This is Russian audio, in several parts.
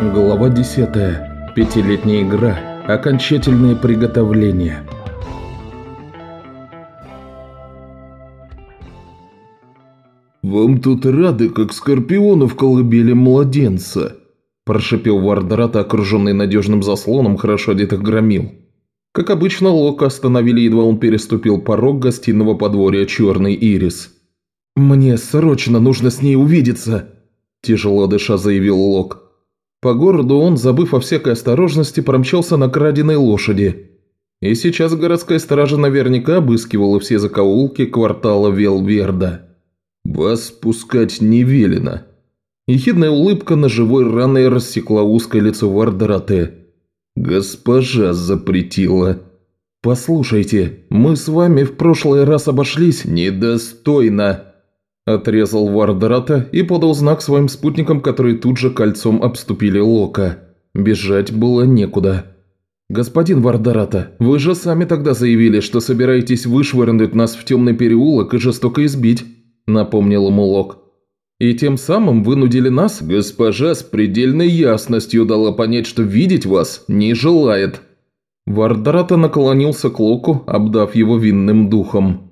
Глава 10. Пятилетняя игра. Окончательные приготовления. «Вам тут рады, как скорпиону в колыбели младенца», – прошипел Вардрата, окруженный надежным заслоном хорошо одетых громил. Как обычно, Лока остановили, едва он переступил порог гостиного подворья «Черный ирис». «Мне срочно нужно с ней увидеться», – тяжело дыша заявил Лок. По городу он, забыв о всякой осторожности, промчался на краденой лошади. И сейчас городская стража наверняка обыскивала все закоулки квартала Велверда. «Вас пускать не велено». Ехидная улыбка на живой раной рассекла узкое лицо Вардарате. «Госпожа запретила». «Послушайте, мы с вами в прошлый раз обошлись недостойно», Отрезал Вардрата и подал знак своим спутникам, которые тут же кольцом обступили Лока. Бежать было некуда. «Господин Вардарата, вы же сами тогда заявили, что собираетесь вышвырнуть нас в темный переулок и жестоко избить», – напомнил ему Лок. «И тем самым вынудили нас, госпожа с предельной ясностью дала понять, что видеть вас не желает». Вардарата наклонился к Локу, обдав его винным духом.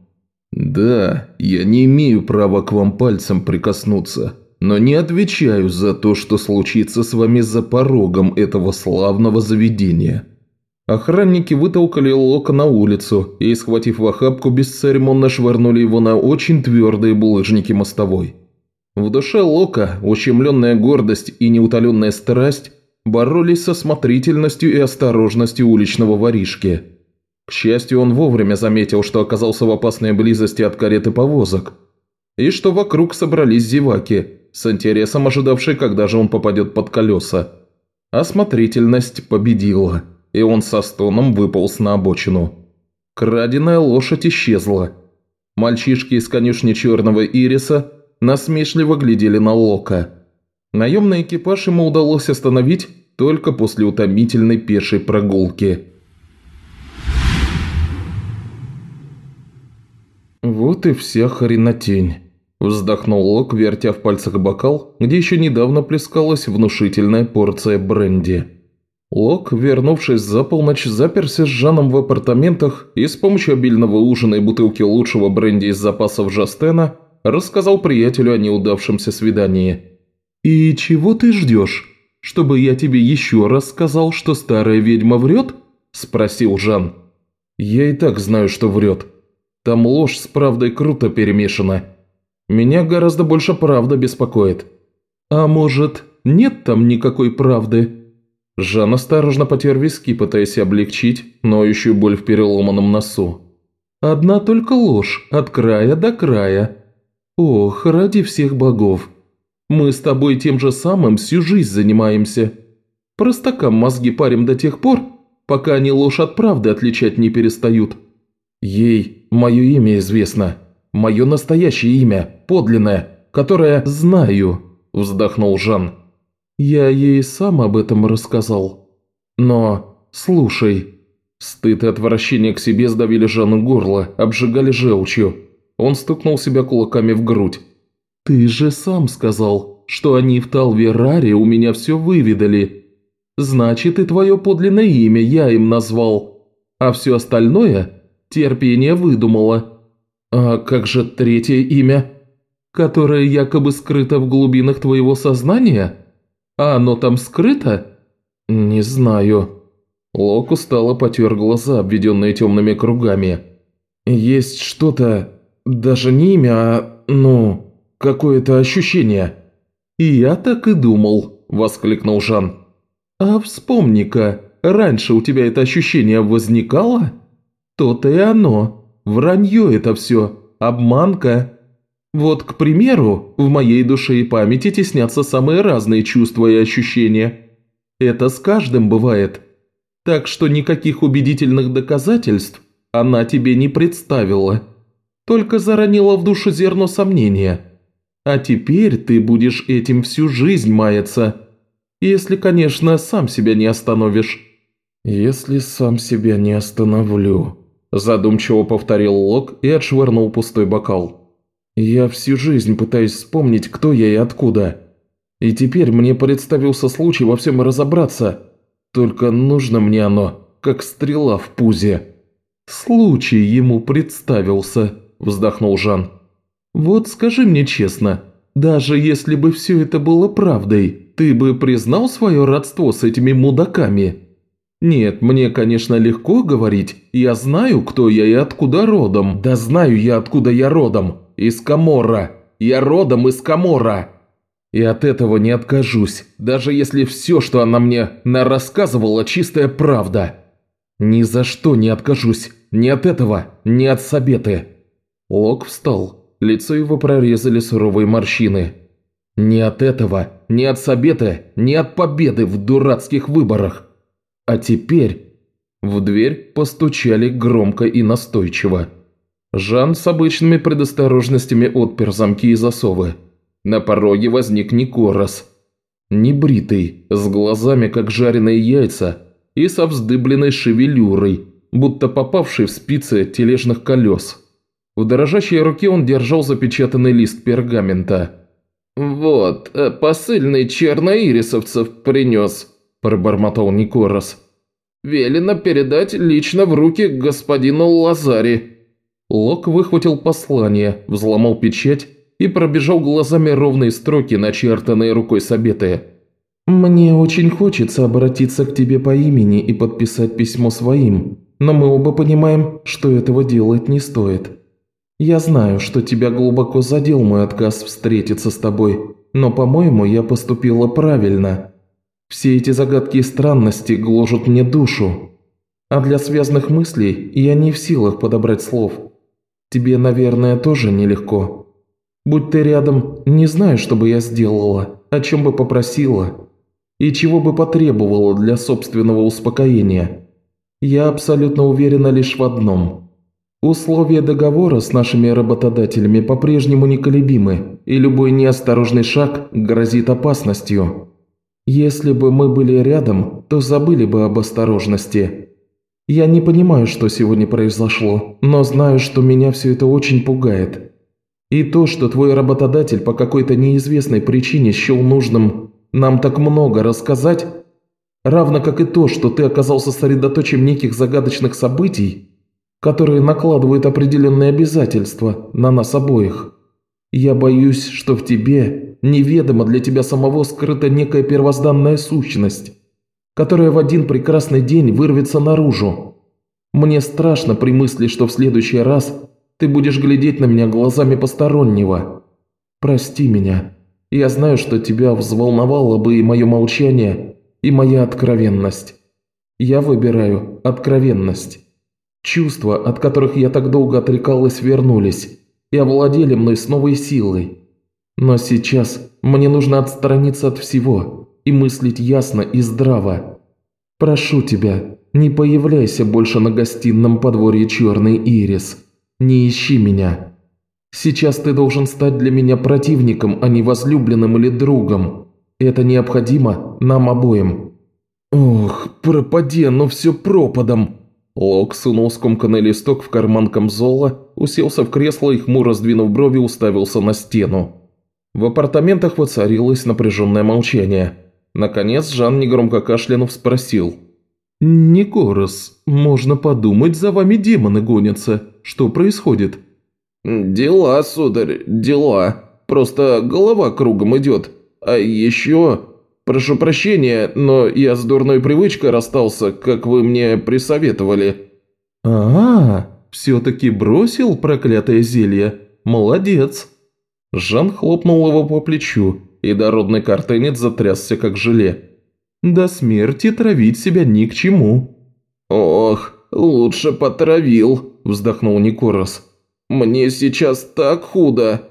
«Да, я не имею права к вам пальцем прикоснуться, но не отвечаю за то, что случится с вами за порогом этого славного заведения». Охранники вытолкали Лока на улицу и, схватив в охапку, бесцеремонно швырнули его на очень твердые булыжники мостовой. В душе Лока, ущемленная гордость и неутоленная страсть боролись со смотрительностью и осторожностью уличного воришки – к счастью, он вовремя заметил, что оказался в опасной близости от кареты повозок, и что вокруг собрались зеваки, с интересом ожидавшие, когда же он попадет под колеса. Осмотрительность победила, и он со стоном выполз на обочину. Краденая лошадь исчезла. Мальчишки из конюшни черного ириса насмешливо глядели на Лока. Наемный экипаж ему удалось остановить только после утомительной пешей прогулки – «Вот и вся хренотень», – вздохнул Лок, вертя в пальцах бокал, где еще недавно плескалась внушительная порция бренди. Лок, вернувшись за полночь, заперся с Жаном в апартаментах и с помощью обильного ужина и бутылки лучшего бренди из запасов Жастена рассказал приятелю о неудавшемся свидании. «И чего ты ждешь? Чтобы я тебе еще раз сказал, что старая ведьма врет?» – спросил Жан. «Я и так знаю, что врет», там ложь с правдой круто перемешана. Меня гораздо больше правда беспокоит. А может, нет там никакой правды?» Жан осторожно потер виски, пытаясь облегчить ноющую боль в переломанном носу. «Одна только ложь, от края до края. Ох, ради всех богов. Мы с тобой тем же самым всю жизнь занимаемся. Простакам мозги парим до тех пор, пока они ложь от правды отличать не перестают. Ей мое имя известно. Мое настоящее имя, подлинное, которое знаю», – вздохнул Жан. «Я ей сам об этом рассказал. Но, слушай...» Стыд и отвращение к себе сдавили Жану горло, обжигали желчью. Он стукнул себя кулаками в грудь. «Ты же сам сказал, что они в Талвераре у меня все выведали. Значит, и твое подлинное имя я им назвал. А все остальное терпение выдумала. А как же третье имя? Которое якобы скрыто в глубинах твоего сознания? А оно там скрыто? Не знаю. Лок устало потер глаза, обведенные темными кругами. Есть что-то, даже не имя, а, ну, какое-то ощущение. И я так и думал, воскликнул Жан. А вспомни-ка, раньше у тебя это ощущение возникало? То-то и оно. Вранье это все. Обманка. Вот, к примеру, в моей душе и памяти теснятся самые разные чувства и ощущения. Это с каждым бывает. Так что никаких убедительных доказательств она тебе не представила. Только заронила в душу зерно сомнения. А теперь ты будешь этим всю жизнь маяться. Если, конечно, сам себя не остановишь. Если сам себя не остановлю. Задумчиво повторил Лок и отшвырнул пустой бокал. «Я всю жизнь пытаюсь вспомнить, кто я и откуда. И теперь мне представился случай во всем разобраться. Только нужно мне оно, как стрела в пузе». «Случай ему представился», – вздохнул Жан. «Вот скажи мне честно, даже если бы все это было правдой, ты бы признал свое родство с этими мудаками?» «Нет, мне, конечно, легко говорить. Я знаю, кто я и откуда родом. Да знаю я, откуда я родом. Из Камора. Я родом из Камора. И от этого не откажусь, даже если все, что она мне нарассказывала, чистая правда. Ни за что не откажусь. Ни от этого, ни от Сабеты». Лок встал. Лицо его прорезали суровые морщины. «Ни от этого, ни от Сабеты, ни от победы в дурацких выборах. А теперь...» В дверь постучали громко и настойчиво. Жан с обычными предосторожностями отпер замки и засовы. На пороге возник Никорос. Небритый, с глазами как жареные яйца и со вздыбленной шевелюрой, будто попавший в спицы тележных колес. В дрожащей руке он держал запечатанный лист пергамента. «Вот, э, посыльный черноирисовцев принес», – пробормотал Никорос. «Велено передать лично в руки господину Лазари». Лок выхватил послание, взломал печать и пробежал глазами ровные строки, начертанные рукой Сабеты. «Мне очень хочется обратиться к тебе по имени и подписать письмо своим, но мы оба понимаем, что этого делать не стоит. Я знаю, что тебя глубоко задел мой отказ встретиться с тобой, но, по-моему, я поступила правильно. Все эти загадки и странности гложут мне душу. А для связанных мыслей я не в силах подобрать слов. Тебе, наверное, тоже нелегко. Будь ты рядом, не знаю, что бы я сделала, о чем бы попросила и чего бы потребовала для собственного успокоения. Я абсолютно уверена лишь в одном. Условия договора с нашими работодателями по-прежнему неколебимы, и любой неосторожный шаг грозит опасностью. Если бы мы были рядом, то забыли бы об осторожности. Я не понимаю, что сегодня произошло, но знаю, что меня все это очень пугает. И то, что твой работодатель по какой-то неизвестной причине счел нужным нам так много рассказать, равно как и то, что ты оказался средоточием неких загадочных событий, которые накладывают определенные обязательства на нас обоих. Я боюсь, что в тебе неведомо для тебя самого скрыта некая первозданная сущность, которая в один прекрасный день вырвется наружу. Мне страшно при мысли, что в следующий раз ты будешь глядеть на меня глазами постороннего. Прости меня. Я знаю, что тебя взволновало бы и мое молчание, и моя откровенность. Я выбираю откровенность. Чувства, от которых я так долго отрекалась, вернулись и овладели мной с новой силой. Но сейчас мне нужно отстраниться от всего и мыслить ясно и здраво. Прошу тебя, не появляйся больше на гостином подворье Черный Ирис. Не ищи меня. Сейчас ты должен стать для меня противником, а не возлюбленным или другом. Это необходимо нам обоим». «Ох, пропади, но все пропадом!» Лок сунул скомканный листок в карман камзола, уселся в кресло и, хмуро сдвинув брови, уставился на стену. В апартаментах воцарилось напряженное молчание. Наконец Жан негромко кашлянув спросил. «Никорос, можно подумать, за вами демоны гонятся. Что происходит?» «Дела, сударь, дела. Просто голова кругом идет. А еще «Прошу прощения, но я с дурной привычкой расстался, как вы мне присоветовали». «А, все-таки бросил проклятое зелье? Молодец!» Жан хлопнул его по плечу, и дородный картенец затрясся как желе. «До смерти травить себя ни к чему». «Ох, лучше потравил», – вздохнул Никорос. «Мне сейчас так худо».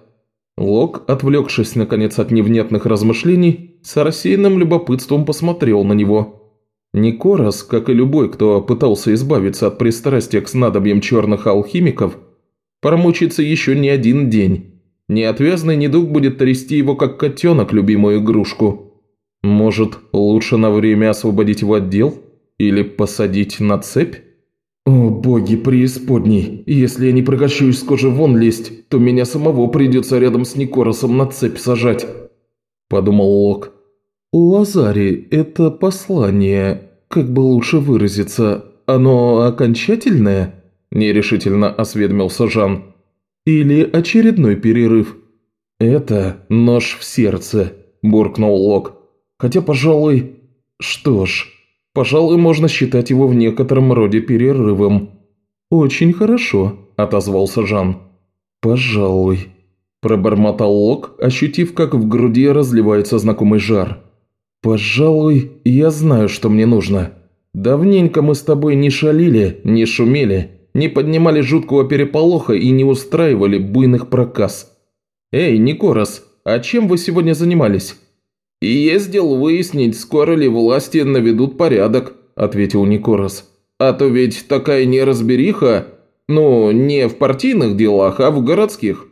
Лок, отвлекшись наконец от невнятных размышлений, с рассеянным любопытством посмотрел на него. Никорос, как и любой, кто пытался избавиться от пристрастия к снадобьям черных алхимиков, промучится еще не один день. Неотвязный недуг будет трясти его, как котенок, любимую игрушку. Может, лучше на время освободить его отдел? Или посадить на цепь? «О, боги преисподней, если я не прокачусь с кожи вон лезть, то меня самого придется рядом с Никоросом на цепь сажать». – подумал Лок. «Лазари – это послание, как бы лучше выразиться, оно окончательное?» – нерешительно осведомился Жан. «Или очередной перерыв?» «Это нож в сердце», – буркнул Лок. «Хотя, пожалуй... Что ж, пожалуй, можно считать его в некотором роде перерывом». «Очень хорошо», – отозвался Жан. «Пожалуй», – пробормотал Лок, ощутив, как в груди разливается знакомый жар. «Пожалуй, я знаю, что мне нужно. Давненько мы с тобой не шалили, не шумели, не поднимали жуткого переполоха и не устраивали буйных проказ. Эй, Никорос, а чем вы сегодня занимались?» «И ездил выяснить, скоро ли власти наведут порядок», – ответил Никорос. «А то ведь такая неразбериха, ну, не в партийных делах, а в городских».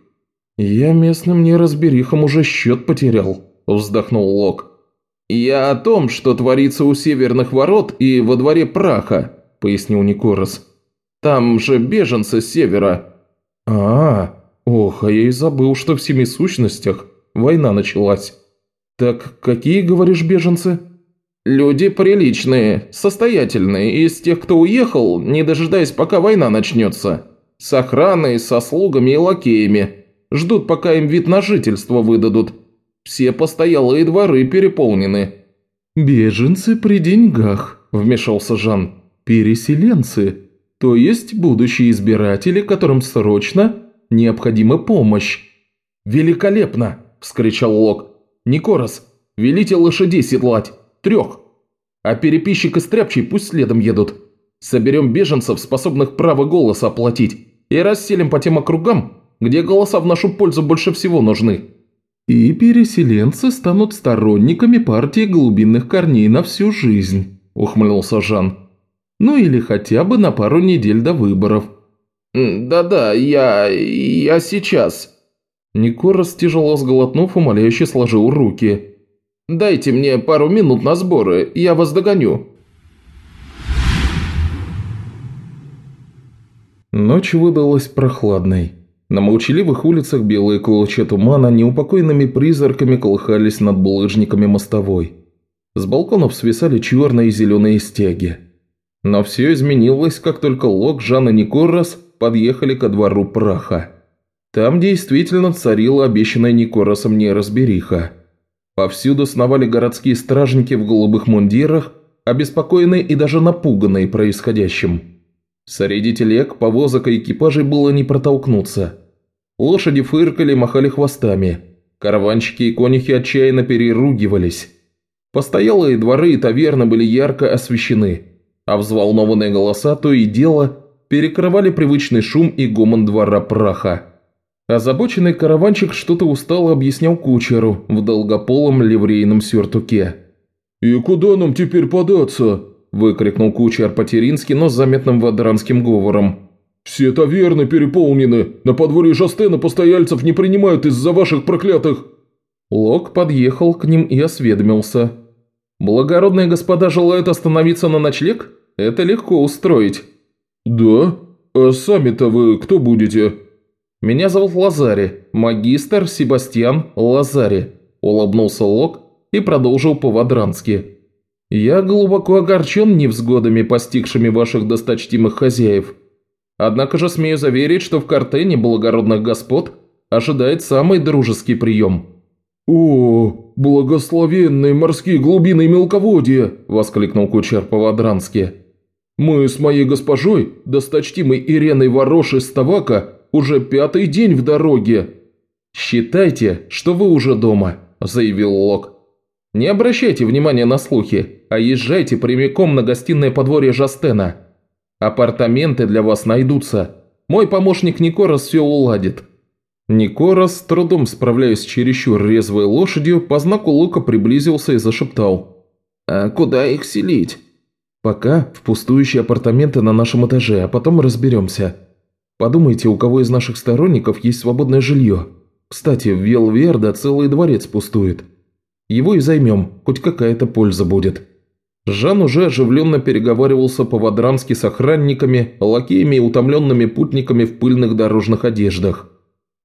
«Я местным неразберихам уже счет потерял», – вздохнул Лок. «Я о том, что творится у северных ворот и во дворе праха», – пояснил Никорос. «Там же беженцы с севера». А, -а, а ох, а я и забыл, что в семи сущностях война началась». «Так какие, говоришь, беженцы?» «Люди приличные, состоятельные, из тех, кто уехал, не дожидаясь, пока война начнется. С охраной, со слугами и лакеями. Ждут, пока им вид на жительство выдадут. Все постоялые дворы переполнены». «Беженцы при деньгах», – вмешался Жан. «Переселенцы, то есть будущие избиратели, которым срочно необходима помощь». «Великолепно!» – вскричал Лок. «Никорос, велите лошадей седлать». Трех. А переписчик и стряпчий пусть следом едут. Соберем беженцев, способных право голоса оплатить, и расселим по тем округам, где голоса в нашу пользу больше всего нужны». «И переселенцы станут сторонниками партии глубинных корней на всю жизнь», – ухмыльнулся Жан. «Ну или хотя бы на пару недель до выборов». «Да-да, я... я сейчас». Никорос, тяжело сглотнув, умоляюще сложил руки. Дайте мне пару минут на сборы, я вас догоню». Ночь выдалась прохладной. На молчаливых улицах белые клочья тумана неупокоенными призраками колыхались над булыжниками мостовой. С балконов свисали черные и зеленые стяги. Но все изменилось, как только Лок, Жан и Никорос подъехали ко двору праха. Там действительно царила обещанная Никоросом неразбериха. Повсюду сновали городские стражники в голубых мундирах, обеспокоенные и даже напуганные происходящим. Среди телег, повозок и экипажей было не протолкнуться. Лошади фыркали, махали хвостами. Караванщики и конюхи отчаянно переругивались. Постоялые дворы и таверны были ярко освещены, а взволнованные голоса то и дело перекрывали привычный шум и гомон двора праха. Озабоченный караванчик что-то устало объяснял кучеру в долгополом ливрейном сюртуке. «И куда нам теперь податься?» – выкрикнул кучер по-терински, но с заметным вадранским говором. «Все таверны переполнены. На подворье Жастена постояльцев не принимают из-за ваших проклятых...» Лок подъехал к ним и осведомился. «Благородные господа желают остановиться на ночлег? Это легко устроить». «Да? А сами-то вы кто будете?» «Меня зовут Лазари, магистр Себастьян Лазари», – улыбнулся Лок и продолжил по-вадрански. «Я глубоко огорчен невзгодами, постигшими ваших досточтимых хозяев. Однако же смею заверить, что в картене благородных господ ожидает самый дружеский прием». «О, благословенные морские глубины и мелководья!» – воскликнул кучер по-вадрански. «Мы с моей госпожой, досточтимой Иреной Ворош из Тавака, уже пятый день в дороге». «Считайте, что вы уже дома», – заявил Лок. «Не обращайте внимания на слухи, а езжайте прямиком на гостиное подворье Жастена. Апартаменты для вас найдутся. Мой помощник Никорос все уладит». Никорос, с трудом справляясь с чересчур резвой лошадью, по знаку Лука приблизился и зашептал. «А куда их селить?» «Пока в пустующие апартаменты на нашем этаже, а потом разберемся. Подумайте, у кого из наших сторонников есть свободное жилье. Кстати, в Велверда целый дворец пустует. Его и займем, хоть какая-то польза будет». Жан уже оживленно переговаривался по-вадрански с охранниками, лакеями и утомленными путниками в пыльных дорожных одеждах.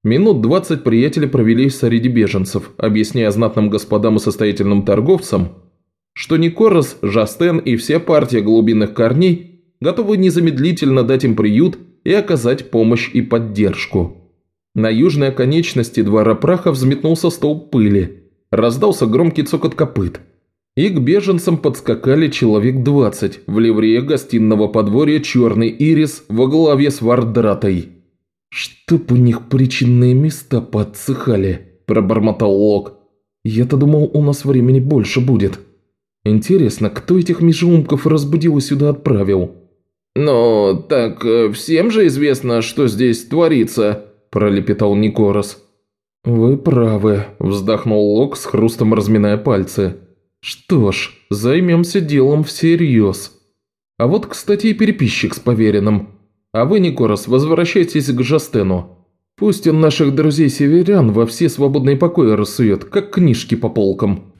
Минут двадцать приятели провели среди беженцев, объясняя знатным господам и состоятельным торговцам, что Никорос, Жастен и вся партия глубинных корней готовы незамедлительно дать им приют и оказать помощь и поддержку. На южной оконечности двора праха взметнулся столб пыли, раздался громкий цокот копыт, и к беженцам подскакали человек двадцать в ливрее гостиного подворья «Черный ирис» во главе с Вардратой. «Чтоб у них причинные места подсыхали», – пробормотал Лок. «Я-то думал, у нас времени больше будет. Интересно, кто этих межеумков разбудил и сюда отправил?» «Ну, так э, всем же известно, что здесь творится», – пролепетал Никорос. «Вы правы», – вздохнул Лок с хрустом разминая пальцы. «Что ж, займемся делом всерьез. А вот, кстати, и переписчик с поверенным. А вы, Никорос, возвращайтесь к Жастену. Пусть он наших друзей-северян во все свободные покои рассует, как книжки по полкам».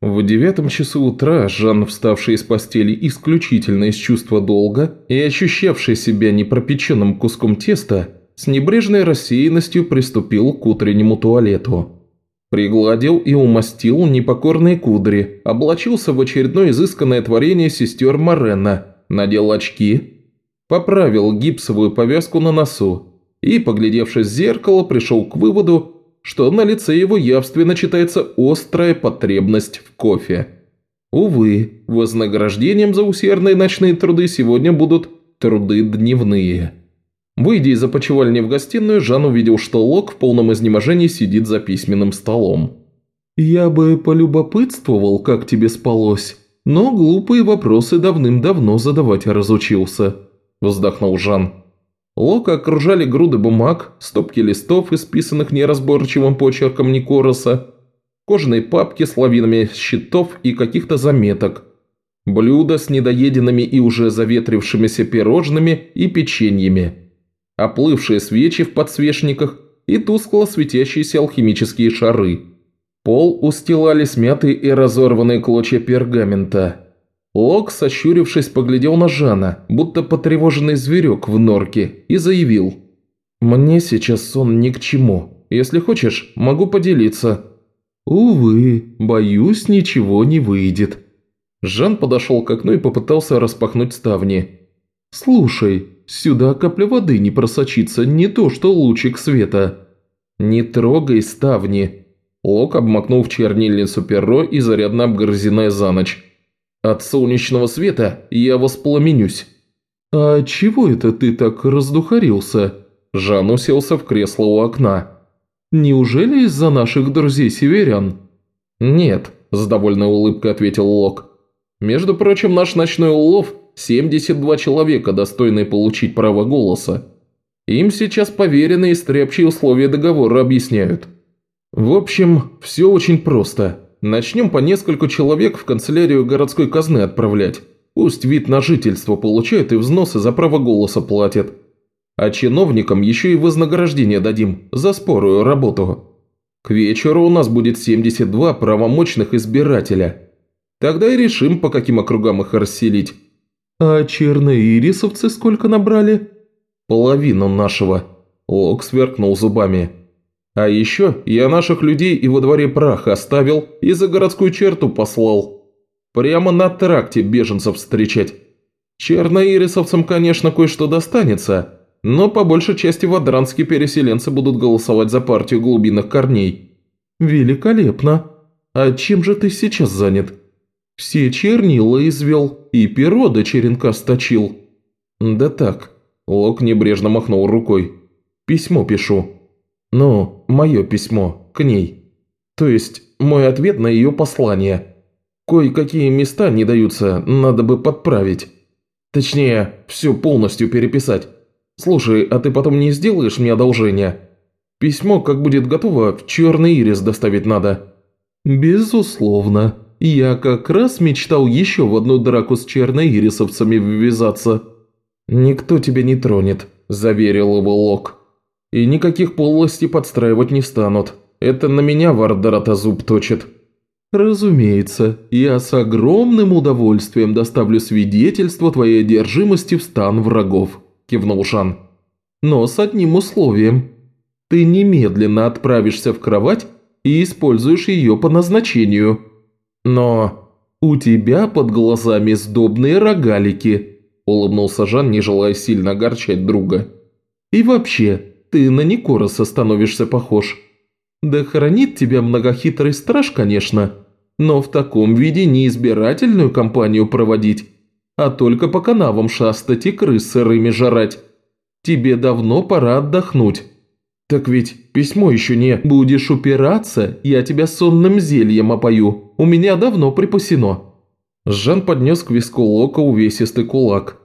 В девятом часу утра Жан, вставший из постели исключительно из чувства долга и ощущавший себя непропеченным куском теста, с небрежной рассеянностью приступил к утреннему туалету. Пригладил и умастил непокорные кудри, облачился в очередное изысканное творение сестер Морена, надел очки, поправил гипсовую повязку на носу и, поглядевшись в зеркало, пришел к выводу, что на лице его явственно читается острая потребность в кофе. Увы, вознаграждением за усердные ночные труды сегодня будут труды дневные. Выйдя из опочивальни в гостиную, Жан увидел, что Лок в полном изнеможении сидит за письменным столом. «Я бы полюбопытствовал, как тебе спалось, но глупые вопросы давным-давно задавать разучился», – вздохнул Жан. Лока окружали груды бумаг, стопки листов, исписанных неразборчивым почерком Никороса, кожаные папки с лавинами счетов и каких-то заметок, блюда с недоеденными и уже заветрившимися пирожными и печеньями – оплывшие свечи в подсвечниках и тускло светящиеся алхимические шары. Пол устилали смятые и разорванные клочья пергамента. Лок, сощурившись, поглядел на Жана, будто потревоженный зверек в норке, и заявил. «Мне сейчас сон ни к чему. Если хочешь, могу поделиться». «Увы, боюсь, ничего не выйдет». Жан подошел к окну и попытался распахнуть ставни. «Слушай, Сюда капля воды не просочится, не то что лучик света. Не трогай ставни. Лок обмакнул в чернильницу перо и зарядно обгрызенное за ночь. От солнечного света я воспламенюсь. «А чего это ты так раздухарился?» Жан уселся в кресло у окна. «Неужели из-за наших друзей-северян?» «Нет», – с довольной улыбкой ответил Лок. «Между прочим, наш ночной улов 72 человека, достойные получить право голоса. Им сейчас поверенные и стряпчие условия договора объясняют. В общем, все очень просто. Начнем по нескольку человек в канцелярию городской казны отправлять. Пусть вид на жительство получают и взносы за право голоса платят. А чиновникам еще и вознаграждение дадим за спорую работу. К вечеру у нас будет 72 правомочных избирателя. Тогда и решим, по каким округам их расселить. «А черноирисовцы сколько набрали?» «Половину нашего», – Лок сверкнул зубами. «А еще я наших людей и во дворе прах оставил и за городскую черту послал. Прямо на тракте беженцев встречать. Черноирисовцам, конечно, кое-что достанется, но по большей части вадранские переселенцы будут голосовать за партию глубинных корней». «Великолепно. А чем же ты сейчас занят?» Все чернила извел и перо до черенка сточил». «Да так», – Лок небрежно махнул рукой. «Письмо пишу. Ну, мое письмо, к ней. То есть, мой ответ на ее послание. Кое-какие места не даются, надо бы подправить. Точнее, все полностью переписать. Слушай, а ты потом не сделаешь мне одолжение? Письмо, как будет готово, в черный ирис доставить надо». «Безусловно», я как раз мечтал еще в одну драку с черноирисовцами ввязаться». «Никто тебя не тронет», – заверил его Лок. «И никаких полостей подстраивать не станут. Это на меня Вардарата зуб точит». «Разумеется, я с огромным удовольствием доставлю свидетельство твоей одержимости в стан врагов. кивнул Жан. «Но с одним условием. Ты немедленно отправишься в кровать и используешь ее по назначению. Но у тебя под глазами сдобные рогалики», – улыбнулся Жан, не желая сильно огорчать друга. «И вообще, ты на Никороса становишься похож. Да хранит тебя многохитрый страж, конечно, но в таком виде не избирательную кампанию проводить, а только по канавам шастать и крыс сырыми жрать. Тебе давно пора отдохнуть. Так ведь письмо еще не «Будешь упираться, я тебя сонным зельем опою. У меня давно припасено». Жан поднес к виску Лока увесистый кулак.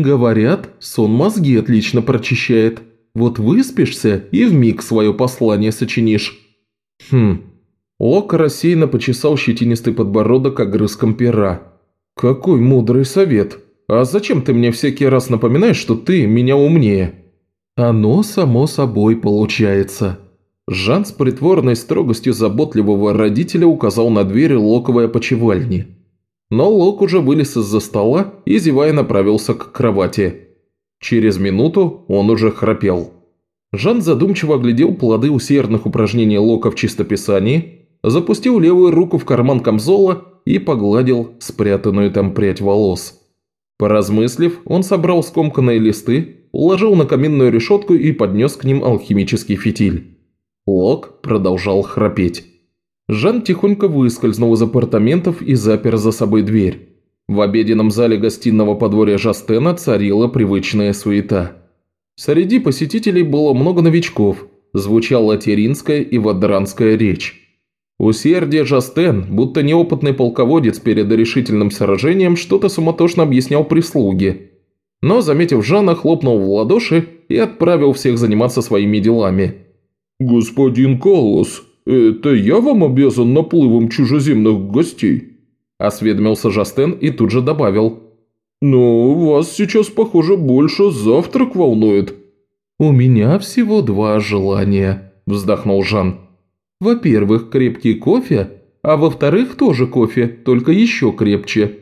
«Говорят, сон мозги отлично прочищает. Вот выспишься и вмиг свое послание сочинишь». «Хм». Лок рассеянно почесал щетинистый подбородок огрызком пера. «Какой мудрый совет. А зачем ты мне всякий раз напоминаешь, что ты меня умнее?» «Оно само собой получается». Жан с притворной строгостью заботливого родителя указал на дверь локовой опочивальни. Но Лок уже вылез из-за стола и, зевая, направился к кровати. Через минуту он уже храпел. Жан задумчиво оглядел плоды усердных упражнений Лока в чистописании, запустил левую руку в карман камзола и погладил спрятанную там прядь волос. Поразмыслив, он собрал скомканные листы, уложил на каминную решетку и поднес к ним алхимический фитиль. Лок продолжал храпеть. Жан тихонько выскользнул из апартаментов и запер за собой дверь. В обеденном зале гостиного подворья Жастена царила привычная суета. Среди посетителей было много новичков, звучала теринская и вадранская речь. Усердие Жастен, будто неопытный полководец перед решительным сражением, что-то суматошно объяснял прислуге. Но, заметив Жана, хлопнул в ладоши и отправил всех заниматься своими делами. «Господин Каллас, это я вам обязан наплывом чужеземных гостей?» Осведомился Жастен и тут же добавил. «Но вас сейчас, похоже, больше завтрак волнует». «У меня всего два желания», – вздохнул Жан. Во-первых, крепкий кофе, а во-вторых, тоже кофе, только еще крепче».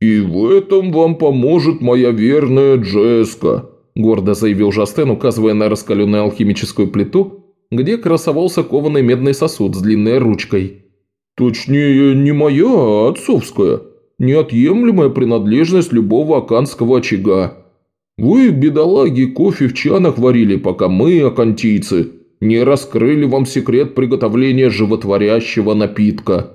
«И в этом вам поможет моя верная Джеска», – гордо заявил Жастен, указывая на раскаленную алхимическую плиту, где красовался кованый медный сосуд с длинной ручкой. «Точнее, не моя, а отцовская. Неотъемлемая принадлежность любого аканского очага. Вы, бедолаги, кофе в чанах варили, пока мы, акантийцы, не раскрыли вам секрет приготовления животворящего напитка».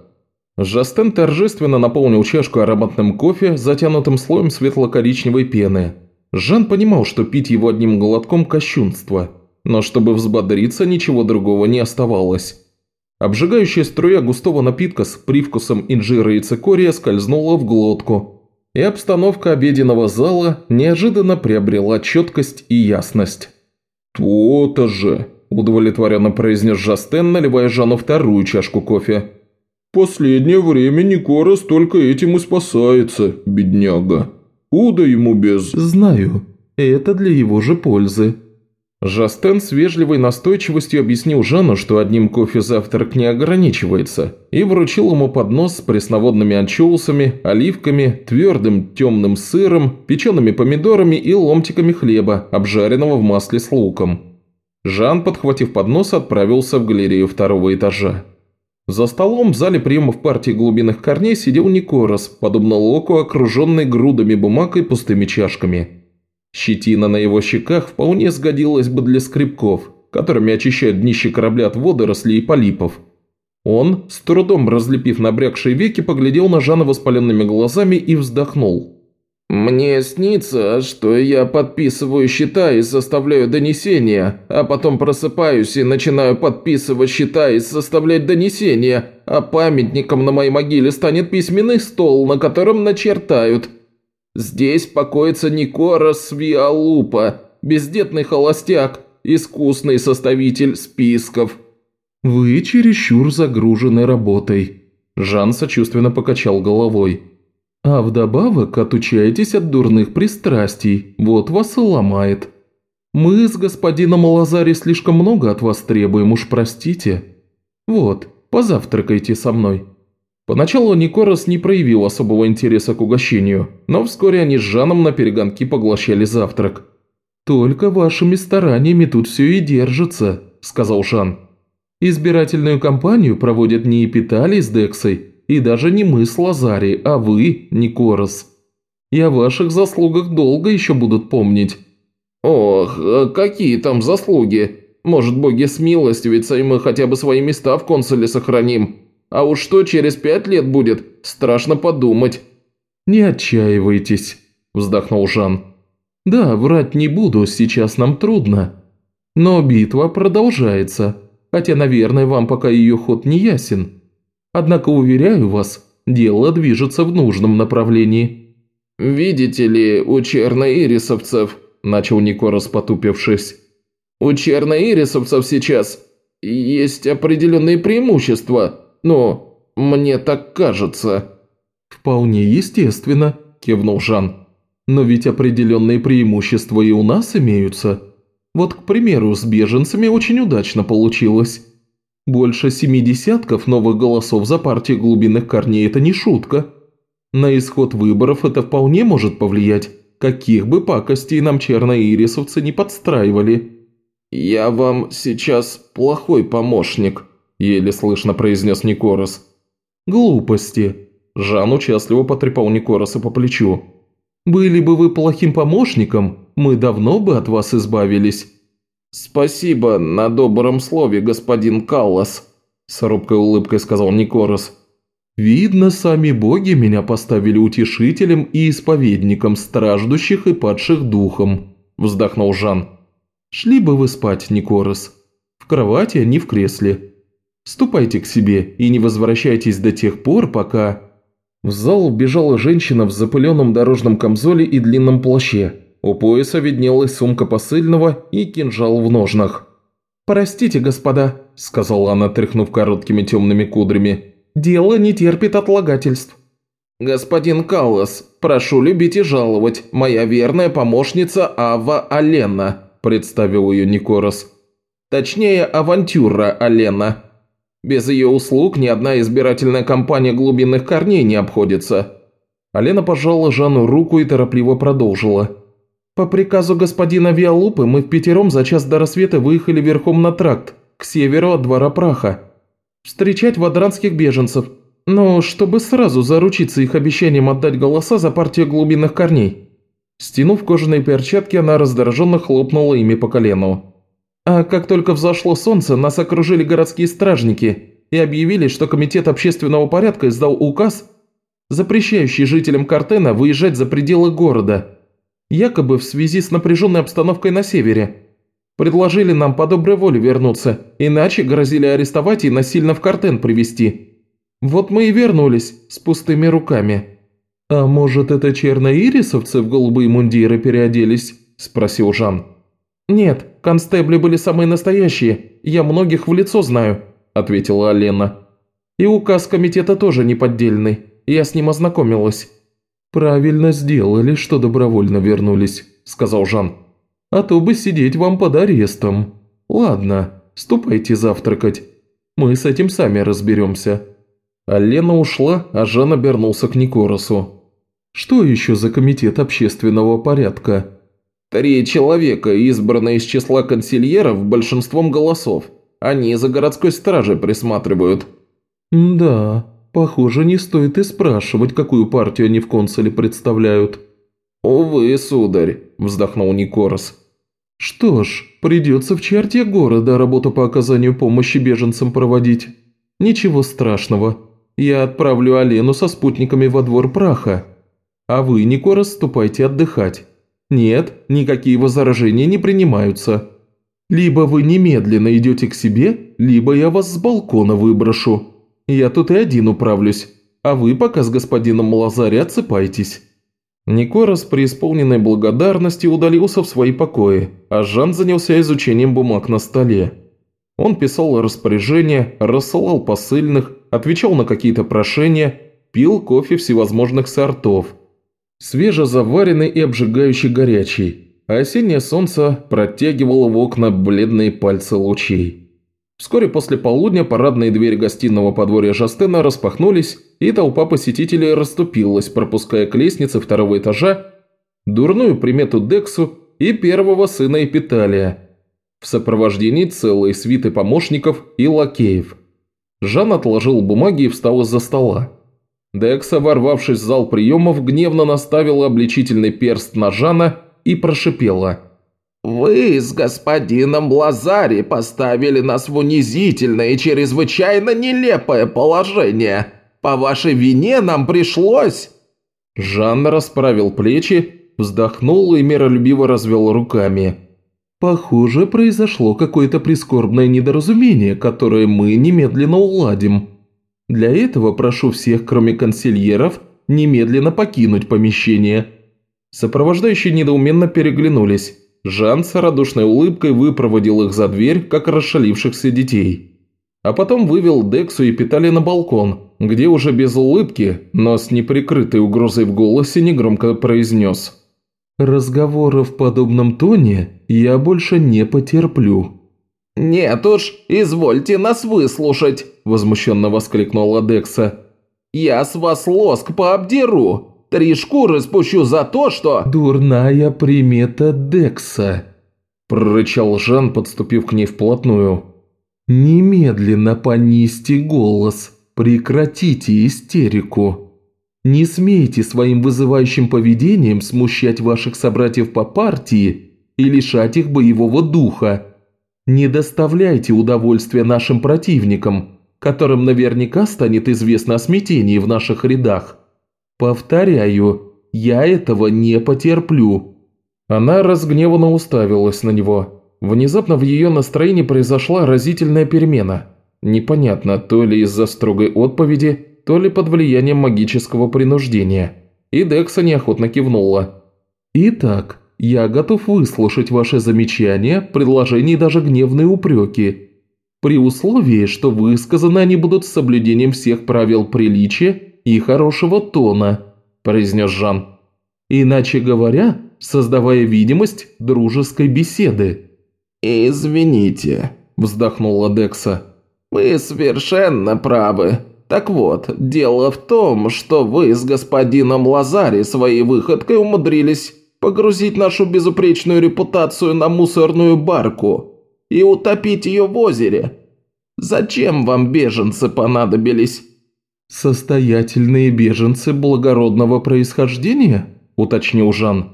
Жастен торжественно наполнил чашку ароматным кофе, затянутым слоем светло-коричневой пены. Жан понимал, что пить его одним глотком – кощунство, но чтобы взбодриться, ничего другого не оставалось. Обжигающая струя густого напитка с привкусом инжира и цикория скользнула в глотку, и обстановка обеденного зала неожиданно приобрела четкость и ясность. «То-то же!» Удовлетворенно произнес Жастен, наливая Жану вторую чашку кофе. «Последнее время Никорос только этим и спасается, бедняга. Куда ему без...» «Знаю. Это для его же пользы». Жастен с вежливой настойчивостью объяснил Жану, что одним кофе завтрак не ограничивается, и вручил ему поднос с пресноводными анчоусами, оливками, твердым темным сыром, печеными помидорами и ломтиками хлеба, обжаренного в масле с луком. Жан, подхватив поднос, отправился в галерею второго этажа. За столом в зале приемов партии глубинных корней сидел Никорос, подобно Локу, окруженный грудами бумаг и пустыми чашками. Щетина на его щеках вполне сгодилась бы для скребков, которыми очищают днище корабля от водорослей и полипов. Он, с трудом разлепив набрякшие веки, поглядел на Жана воспаленными глазами и вздохнул. «Мне снится, что я подписываю счета и составляю донесения, а потом просыпаюсь и начинаю подписывать счета и составлять донесения, а памятником на моей могиле станет письменный стол, на котором начертают. Здесь покоится Никорос Виалупа, бездетный холостяк, искусный составитель списков». «Вы чересчур загружены работой», – Жан сочувственно покачал головой. А вдобавок отучаетесь от дурных пристрастий, вот вас и ломает. Мы с господином Лазари слишком много от вас требуем, уж простите. Вот, позавтракайте со мной». Поначалу Никорос не проявил особого интереса к угощению, но вскоре они с Жаном на перегонки поглощали завтрак. «Только вашими стараниями тут все и держится», – сказал Жан. «Избирательную кампанию проводят не Эпиталий с Дексой, и даже не мы с Лазари, а вы, Никорос. И о ваших заслугах долго еще будут помнить». «Ох, а какие там заслуги? Может, боги смилостивятся, и мы хотя бы свои места в консуле сохраним. А уж что через пять лет будет, страшно подумать». «Не отчаивайтесь», – вздохнул Жан. «Да, врать не буду, сейчас нам трудно. Но битва продолжается, хотя, наверное, вам пока ее ход не ясен. Однако, уверяю вас, дело движется в нужном направлении». «Видите ли, у черноирисовцев», – начал Никорос, потупившись, – «у черноирисовцев сейчас есть определенные преимущества, но мне так кажется». «Вполне естественно», – кивнул Жан. Но ведь определенные преимущества и у нас имеются. Вот, к примеру, с беженцами очень удачно получилось. Больше семи десятков новых голосов за партию глубинных корней – это не шутка. На исход выборов это вполне может повлиять, каких бы пакостей нам черноирисовцы не подстраивали. «Я вам сейчас плохой помощник», – еле слышно произнес Никорос. «Глупости». Жан участливо потрепал Никороса по плечу. Были бы вы плохим помощником, мы давно бы от вас избавились». «Спасибо на добром слове, господин Каллас», – с робкой улыбкой сказал Никорос. «Видно, сами боги меня поставили утешителем и исповедником страждущих и падших духом», – вздохнул Жан. «Шли бы вы спать, Никорос. В кровати, а не в кресле. Ступайте к себе и не возвращайтесь до тех пор, пока...» В зал бежала женщина в запыленном дорожном камзоле и длинном плаще. У пояса виднелась сумка посыльного и кинжал в ножнах. «Простите, господа», – сказала она, тряхнув короткими темными кудрями. «Дело не терпит отлагательств». «Господин Каллас, прошу любить и жаловать, моя верная помощница Ава Алена», – представил ее Никорос. «Точнее, авантюра Алена». Без ее услуг ни одна избирательная кампания глубинных корней не обходится». Алена пожала Жанну руку и торопливо продолжила. «По приказу господина Виалупы мы в пятером за час до рассвета выехали верхом на тракт, к северу от двора праха. Встречать вадранских беженцев, но чтобы сразу заручиться их обещанием отдать голоса за партию глубинных корней». Стянув кожаные перчатки, она раздраженно хлопнула ими по колену. А как только взошло солнце, нас окружили городские стражники и объявили, что Комитет общественного порядка издал указ, запрещающий жителям Картена выезжать за пределы города, якобы в связи с напряженной обстановкой на севере. Предложили нам по доброй воле вернуться, иначе грозили арестовать и насильно в Картен привести. Вот мы и вернулись с пустыми руками. «А может, это черноирисовцы в голубые мундиры переоделись?» – спросил Жан. «Нет, констебли были самые настоящие, я многих в лицо знаю», – ответила Алена. «И указ комитета тоже неподдельный, я с ним ознакомилась». «Правильно сделали, что добровольно вернулись», – сказал Жан. «А то бы сидеть вам под арестом. Ладно, ступайте завтракать. Мы с этим сами разберемся». Алена ушла, а Жан обернулся к Никоросу. «Что еще за комитет общественного порядка?» Три человека, избранные из числа консильеров большинством голосов. Они за городской стражей присматривают». «Да, похоже, не стоит и спрашивать, какую партию они в консуле представляют». «Увы, сударь», – вздохнул Никорос. «Что ж, придется в черте города работу по оказанию помощи беженцам проводить. Ничего страшного. Я отправлю Алену со спутниками во двор праха. А вы, Никорос, ступайте отдыхать. «Нет, никакие возражения не принимаются. Либо вы немедленно идете к себе, либо я вас с балкона выброшу. Я тут и один управлюсь, а вы пока с господином Лазаре отсыпайтесь». Никорос, преисполненной благодарности, удалился в свои покои, а Жан занялся изучением бумаг на столе. Он писал распоряжения, рассылал посыльных, отвечал на какие-то прошения, пил кофе всевозможных сортов – свежезаваренный и обжигающий горячий, а осеннее солнце протягивало в окна бледные пальцы лучей. Вскоре после полудня парадные двери гостиного подворья Жастена распахнулись, и толпа посетителей расступилась, пропуская к лестнице второго этажа дурную примету Дексу и первого сына Эпиталия, в сопровождении целой свиты помощников и лакеев. Жан отложил бумаги и встал из-за стола. Декса, ворвавшись в зал приемов, гневно наставила обличительный перст на Жана и прошипела. «Вы с господином Лазари поставили нас в унизительное и чрезвычайно нелепое положение. По вашей вине нам пришлось...» Жан расправил плечи, вздохнул и миролюбиво развел руками. «Похоже, произошло какое-то прискорбное недоразумение, которое мы немедленно уладим. Для этого прошу всех, кроме консильеров, немедленно покинуть помещение». Сопровождающие недоуменно переглянулись. Жан с радушной улыбкой выпроводил их за дверь, как расшалившихся детей. А потом вывел Дексу и Питали на балкон, где уже без улыбки, но с неприкрытой угрозой в голосе негромко произнес «Разговоры в подобном тоне я больше не потерплю». «Нет уж, извольте нас выслушать», – возмущенно воскликнула Декса. «Я с вас лоск пообдеру. Три шкуры спущу за то, что...» «Дурная примета Декса», – прорычал Жан, подступив к ней вплотную. «Немедленно понизьте голос, прекратите истерику. Не смейте своим вызывающим поведением смущать ваших собратьев по партии и лишать их боевого духа. Не доставляйте удовольствия нашим противникам, которым наверняка станет известно о смятении в наших рядах. Повторяю, я этого не потерплю». Она разгневанно уставилась на него. Внезапно в ее настроении произошла разительная перемена. Непонятно, то ли из-за строгой отповеди, то ли под влиянием магического принуждения. И Декса неохотно кивнула. «Итак, я готов выслушать ваши замечания, предложения и даже гневные упреки, при условии, что высказаны они будут с соблюдением всех правил приличия и хорошего тона», – произнес Жан. «Иначе говоря, создавая видимость дружеской беседы». «Извините», – вздохнула Декса. «Вы совершенно правы. Так вот, дело в том, что вы с господином Лазари своей выходкой умудрились погрузить нашу безупречную репутацию на мусорную барку и утопить ее в озере. Зачем вам беженцы понадобились?» «Состоятельные беженцы благородного происхождения?» – уточнил Жан.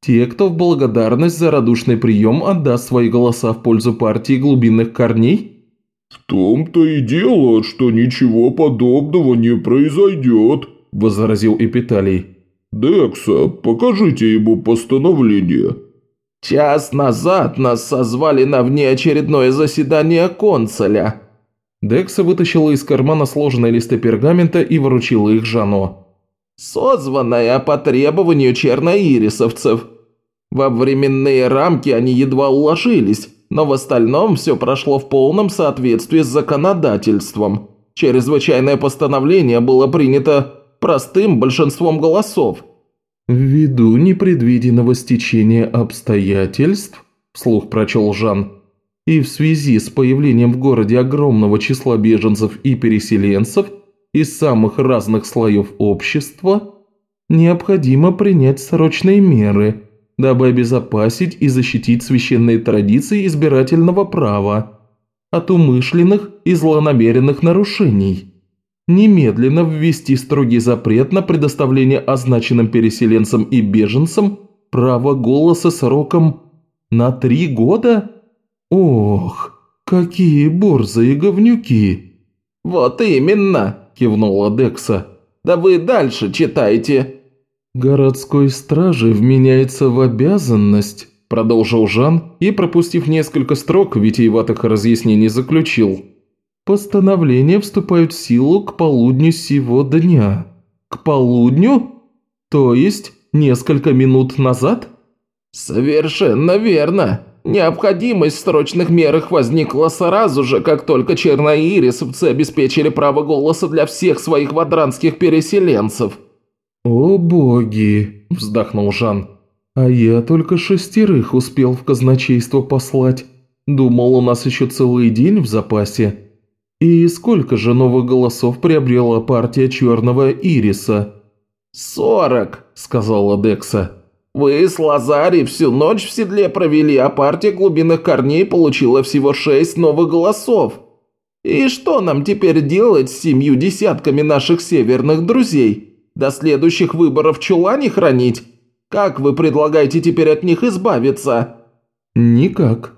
«Те, кто в благодарность за радушный прием отдаст свои голоса в пользу партии глубинных корней?» «В том-то и дело, что ничего подобного не произойдет», – возразил Эпиталий. «Декса, покажите ему постановление». «Час назад нас созвали на внеочередное заседание консуля». Декса вытащила из кармана сложенные листы пергамента и вручила их Жано. «Созванное по требованию черноирисовцев. Во временные рамки они едва уложились, но в остальном все прошло в полном соответствии с законодательством. Чрезвычайное постановление было принято простым большинством голосов. «Ввиду непредвиденного стечения обстоятельств», – вслух прочел Жан, – «и в связи с появлением в городе огромного числа беженцев и переселенцев из самых разных слоев общества, необходимо принять срочные меры, дабы обезопасить и защитить священные традиции избирательного права от умышленных и злонамеренных нарушений» немедленно ввести строгий запрет на предоставление означенным переселенцам и беженцам права голоса сроком на три года? Ох, какие борзые говнюки!» «Вот именно!» – кивнула Декса. «Да вы дальше читайте!» «Городской стражи вменяется в обязанность», – продолжил Жан и, пропустив несколько строк витиеватых разъяснений, заключил – Постановления вступают в силу к полудню сего дня. К полудню? То есть несколько минут назад? Совершенно верно. Необходимость в срочных мерах возникла сразу же, как только черноирисовцы обеспечили право голоса для всех своих вадранских переселенцев. «О боги!» – вздохнул Жан. «А я только шестерых успел в казначейство послать. Думал, у нас еще целый день в запасе». «И сколько же новых голосов приобрела партия черного ириса?» «Сорок», – сказала Декса. Вы с Лазари всю ночь в седле провели, а партия глубинных корней получила всего шесть новых голосов. И что нам теперь делать с семью десятками наших северных друзей? До следующих выборов чула не хранить? Как вы предлагаете теперь от них избавиться?» «Никак».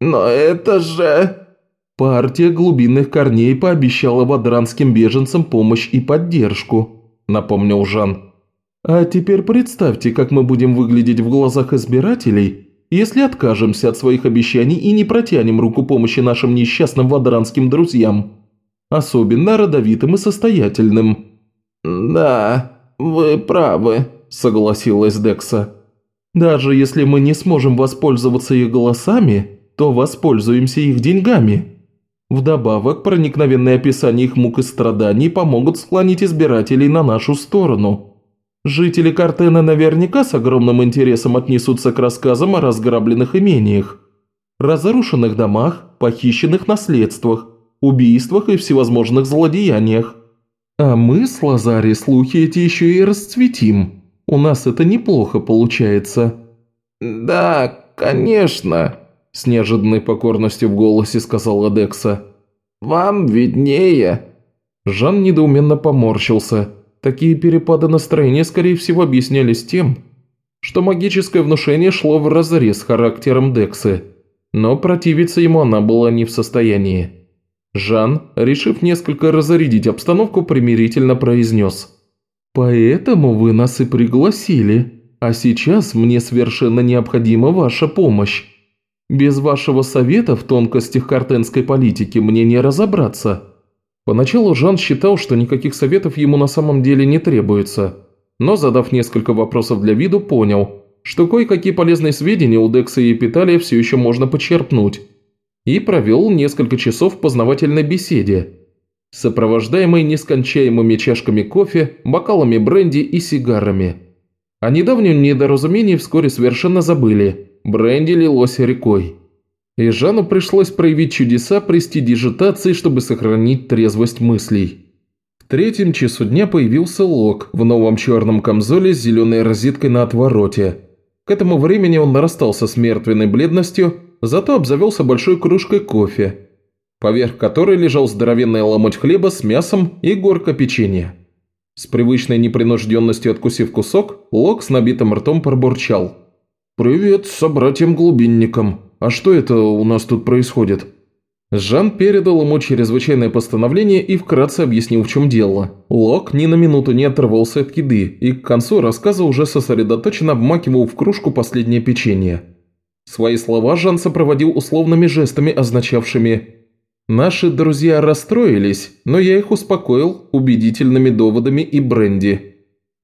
«Но это же...» Партия глубинных корней пообещала вадранским беженцам помощь и поддержку, напомнил Жан. А теперь представьте, как мы будем выглядеть в глазах избирателей, если откажемся от своих обещаний и не протянем руку помощи нашим несчастным вадранским друзьям, особенно родовитым и состоятельным. «Да, вы правы», – согласилась Декса. «Даже если мы не сможем воспользоваться их голосами, то воспользуемся их деньгами». Вдобавок, проникновенные описания их мук и страданий помогут склонить избирателей на нашу сторону. Жители Картена наверняка с огромным интересом отнесутся к рассказам о разграбленных имениях, разрушенных домах, похищенных наследствах, убийствах и всевозможных злодеяниях. А мы с Лазари слухи эти еще и расцветим. У нас это неплохо получается». «Да, конечно», с неожиданной покорностью в голосе сказала Декса. «Вам виднее». Жан недоуменно поморщился. Такие перепады настроения, скорее всего, объяснялись тем, что магическое внушение шло вразрез с характером Дексы, но противиться ему она была не в состоянии. Жан, решив несколько разрядить обстановку, примирительно произнес. «Поэтому вы нас и пригласили, а сейчас мне совершенно необходима ваша помощь. Без вашего совета в тонкостях картенской политики мне не разобраться». Поначалу Жан считал, что никаких советов ему на самом деле не требуется, но задав несколько вопросов для виду, понял, что кое-какие полезные сведения у Декса и Эпиталия все еще можно почерпнуть, и провел несколько часов в познавательной беседе, сопровождаемой нескончаемыми чашками кофе, бокалами бренди и сигарами. О недавнем недоразумении вскоре совершенно забыли – бренди лилось рекой. И Жану пришлось проявить чудеса престидижитации, чтобы сохранить трезвость мыслей. В третьем часу дня появился Лок в новом черном камзоле с зеленой розеткой на отвороте. К этому времени он нарастался с мертвенной бледностью, зато обзавелся большой кружкой кофе, поверх которой лежал здоровенный ломоть хлеба с мясом и горка печенья. С привычной непринужденностью откусив кусок, Лок с набитым ртом пробурчал – «Привет собратьям-глубинникам. А что это у нас тут происходит?» Жан передал ему чрезвычайное постановление и вкратце объяснил, в чем дело. Лок ни на минуту не оторвался от еды и к концу рассказа уже сосредоточенно обмакивал в кружку последнее печенье. Свои слова Жан сопроводил условными жестами, означавшими «Наши друзья расстроились, но я их успокоил убедительными доводами и бренди».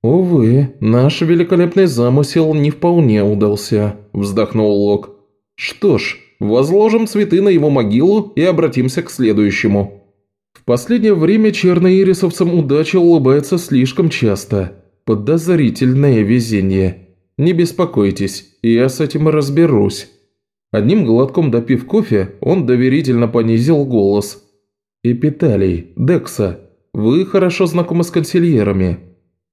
«Увы, наш великолепный замысел не вполне удался», – вздохнул Лок. «Что ж, возложим цветы на его могилу и обратимся к следующему». В последнее время черноирисовцам удача улыбается слишком часто. Подозрительное везение. Не беспокойтесь, я с этим разберусь. Одним глотком допив кофе, он доверительно понизил голос. «Эпиталий, Декса, вы хорошо знакомы с консильерами.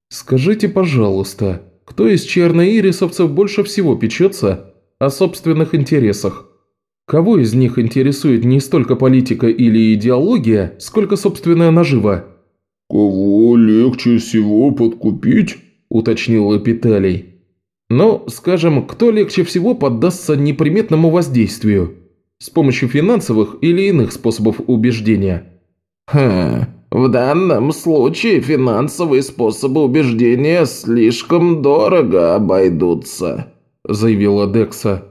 «Скажите, пожалуйста, кто из черноирисовцев больше всего печется о собственных интересах? Кого из них интересует не столько политика или идеология, сколько собственная нажива?» «Кого легче всего подкупить?» – уточнил Эпиталий. «Ну, скажем, кто легче всего поддастся неприметному воздействию? С помощью финансовых или иных способов убеждения?» «Хм, в данном случае финансовые способы убеждения слишком дорого обойдутся», – заявила Декса.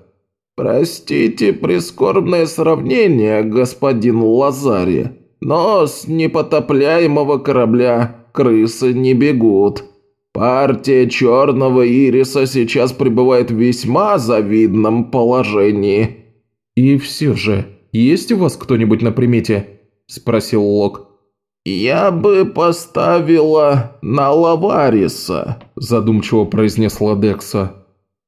«Простите прискорбное сравнение, господин Лазари, но с непотопляемого корабля крысы не бегут. Партия Черного Ириса сейчас пребывает в весьма завидном положении». «И все же, есть у вас кто-нибудь на примете?» – спросил Лок. «Я бы поставила на Лавариса», – задумчиво произнесла Декса.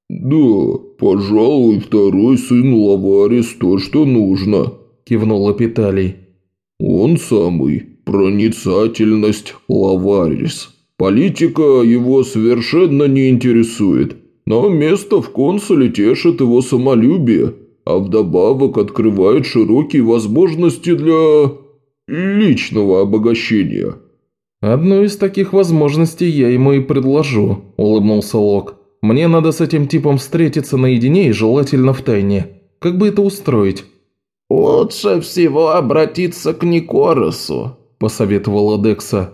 «Да, пожалуй, второй сын Лаварис то, что нужно», – кивнул Эпиталий. «Он самый. Проницательность Лаварис. Политика его совершенно не интересует. Но место в консуле тешит его самолюбие, а вдобавок открывает широкие возможности для личного обогащения». «Одну из таких возможностей я ему и предложу», – улыбнулся Лок. «Мне надо с этим типом встретиться наедине и желательно в тайне. Как бы это устроить?» «Лучше всего обратиться к Никоросу», – посоветовала Декса.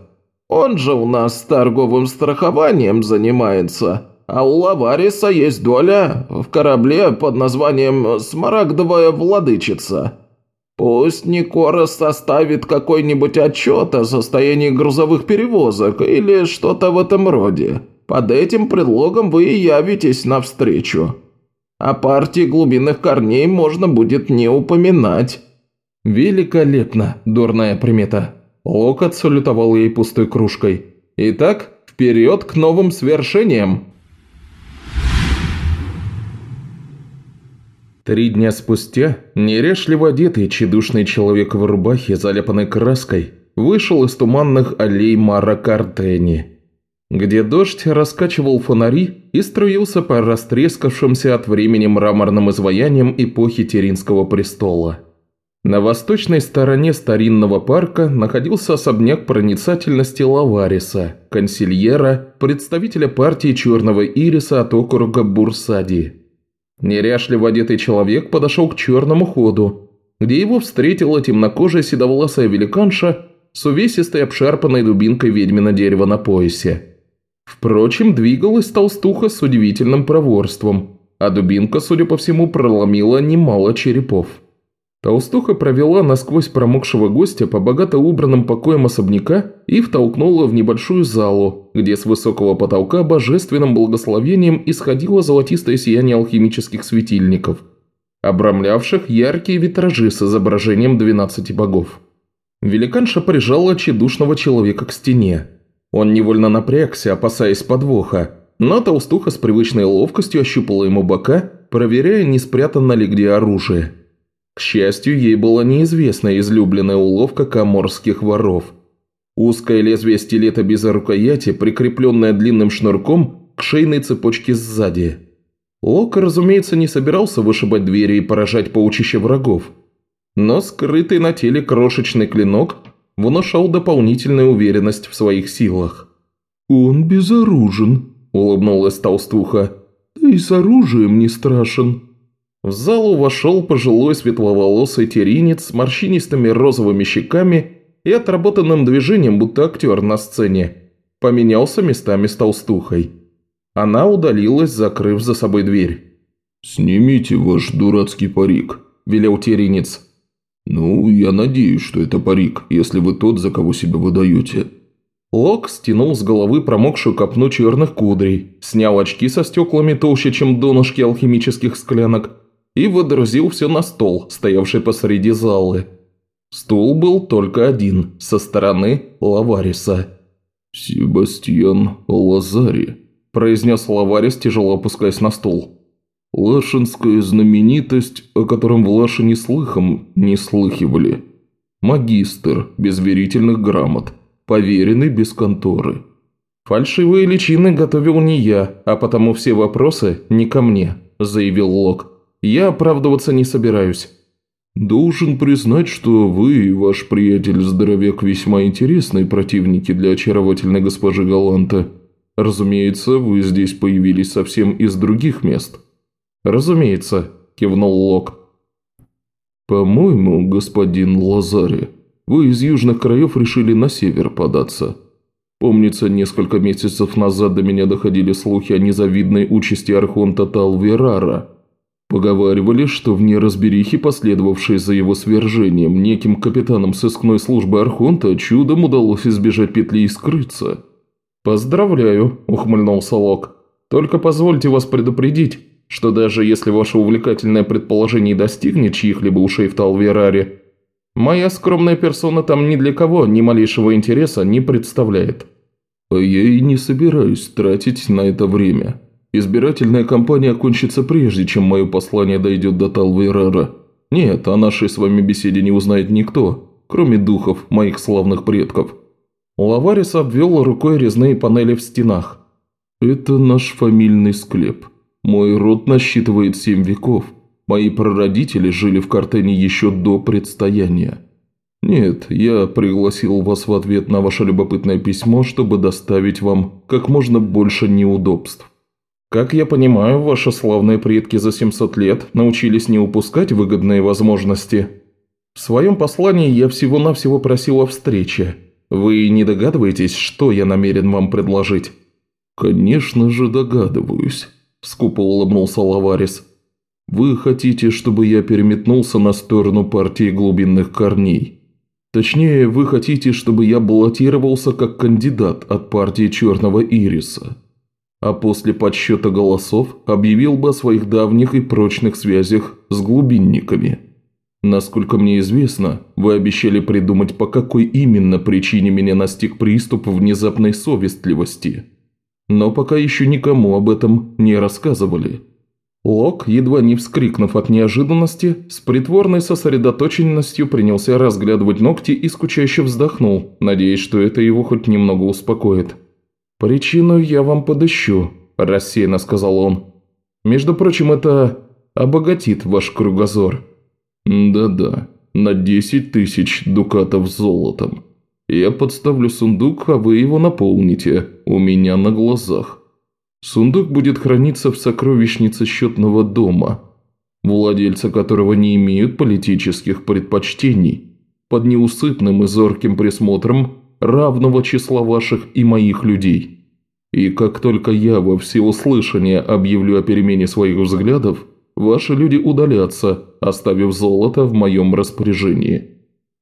«Он же у нас торговым страхованием занимается, а у Лавариса есть доля в корабле под названием «Смарагдовая владычица». Пусть Никорос составит какой-нибудь отчет о состоянии грузовых перевозок или что-то в этом роде. Под этим предлогом вы и явитесь навстречу. О партии глубинных корней можно будет не упоминать». «Великолепно, дурная примета». Лок отсалютовал ей пустой кружкой. «Итак, вперед к новым свершениям!» Три дня спустя нерешливо одетый чедушный человек в рубахе, заляпанной краской, вышел из туманных аллей Мара Картени, где дождь раскачивал фонари и струился по растрескавшимся от времени мраморным изваяниям эпохи Теринского престола. На восточной стороне старинного парка находился особняк проницательности Лавариса, консильера, представителя партии Черного Ириса от округа Бурсади. Неряшливо одетый человек подошел к черному ходу, где его встретила темнокожая седовласая великанша с увесистой обшарпанной дубинкой ведьмина дерева на поясе. Впрочем, двигалась толстуха с удивительным проворством, а дубинка, судя по всему, проломила немало черепов. Толстуха провела насквозь промокшего гостя по богато убранным покоям особняка и втолкнула в небольшую залу, где с высокого потолка божественным благословением исходило золотистое сияние алхимических светильников, обрамлявших яркие витражи с изображением двенадцати богов. Великанша прижала тщедушного человека к стене. Он невольно напрягся, опасаясь подвоха, но толстуха с привычной ловкостью ощупала ему бока, проверяя, не спрятано ли где оружие. К счастью, ей была неизвестна излюбленная уловка коморских воров. Узкое лезвие стилета без рукояти, прикрепленное длинным шнурком к шейной цепочке сзади. Лок, разумеется, не собирался вышибать двери и поражать паучище врагов. Но скрытый на теле крошечный клинок внушал дополнительную уверенность в своих силах. «Он безоружен», – улыбнулась толстуха. «Да и с оружием не страшен». В залу вошел пожилой светловолосый теринец с морщинистыми розовыми щеками и отработанным движением, будто актер на сцене. Поменялся местами с толстухой. Она удалилась, закрыв за собой дверь. «Снимите ваш дурацкий парик», – велел теринец. «Ну, я надеюсь, что это парик, если вы тот, за кого себя выдаете». Лок стянул с головы промокшую копну черных кудрей, снял очки со стеклами толще, чем донышки алхимических склянок, и водрузил все на стол, стоявший посреди залы. Стул был только один, со стороны Лавариса. «Себастьян Лазари», – произнес Лаварис, тяжело опускаясь на стул. «Лашинская знаменитость, о котором в Лаше не слыхом не слыхивали. Магистр, без верительных грамот, поверенный без конторы». «Фальшивые личины готовил не я, а потому все вопросы не ко мне», – заявил Лок. Я оправдываться не собираюсь». «Должен признать, что вы и ваш приятель-здоровяк весьма интересные противники для очаровательной госпожи Галанта. Разумеется, вы здесь появились совсем из других мест». «Разумеется», – кивнул Лок. «По-моему, господин Лазари, вы из южных краев решили на север податься. Помнится, несколько месяцев назад до меня доходили слухи о незавидной участи Архонта Талверара» Поговаривали, что в неразберихе, последовавшей за его свержением, неким капитаном сыскной службы Архонта чудом удалось избежать петли и скрыться. «Поздравляю», – ухмыльнулся Лок. «Только позвольте вас предупредить, что даже если ваше увлекательное предположение достигнет чьих-либо ушей в Талвераре, моя скромная персона там ни для кого ни малейшего интереса не представляет». «А я и не собираюсь тратить на это время», Избирательная кампания окончится прежде, чем мое послание дойдет до Талвейрара. Нет, о нашей с вами беседе не узнает никто, кроме духов моих славных предков». Лаварис обвел рукой резные панели в стенах. «Это наш фамильный склеп. Мой род насчитывает семь веков. Мои прародители жили в Картене еще до предстояния. Нет, я пригласил вас в ответ на ваше любопытное письмо, чтобы доставить вам как можно больше неудобств. Как я понимаю, ваши славные предки за 700 лет научились не упускать выгодные возможности. В своем послании я всего-навсего просил о встрече. Вы не догадываетесь, что я намерен вам предложить? Конечно же догадываюсь. – скупо улыбнулся Лаварис. «Вы хотите, чтобы я переметнулся на сторону партии глубинных корней? Точнее, вы хотите, чтобы я баллотировался как кандидат от партии Черного Ириса, а после подсчета голосов объявил бы о своих давних и прочных связях с глубинниками. Насколько мне известно, вы обещали придумать, по какой именно причине меня настиг приступ внезапной совестливости» но пока еще никому об этом не рассказывали. Лок, едва не вскрикнув от неожиданности, с притворной сосредоточенностью принялся разглядывать ногти и скучающе вздохнул, надеясь, что это его хоть немного успокоит. «Причину я вам подыщу», – рассеянно сказал он. «Между прочим, это обогатит ваш кругозор». «Да-да, на десять тысяч дукатов золотом», я подставлю сундук, а вы его наполните, у меня на глазах. Сундук будет храниться в сокровищнице счетного дома, владельца которого не имеют политических предпочтений, под неусыпным и зорким присмотром равного числа ваших и моих людей. И как только я во всеуслышание объявлю о перемене своих взглядов, ваши люди удалятся, оставив золото в моем распоряжении».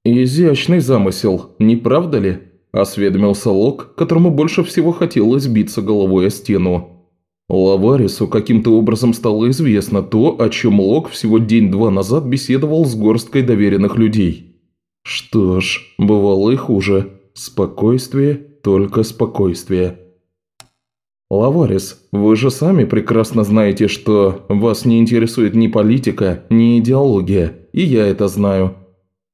«Изящный замысел, не правда ли?» – осведомился Лок, которому больше всего хотелось биться головой о стену. Лаварису каким-то образом стало известно то, о чем Лок всего день-два назад беседовал с горсткой доверенных людей. Что ж, бывало и хуже. Спокойствие, только спокойствие. Лаварис, вы же сами прекрасно знаете, что вас не интересует ни политика, ни идеология, и я это знаю.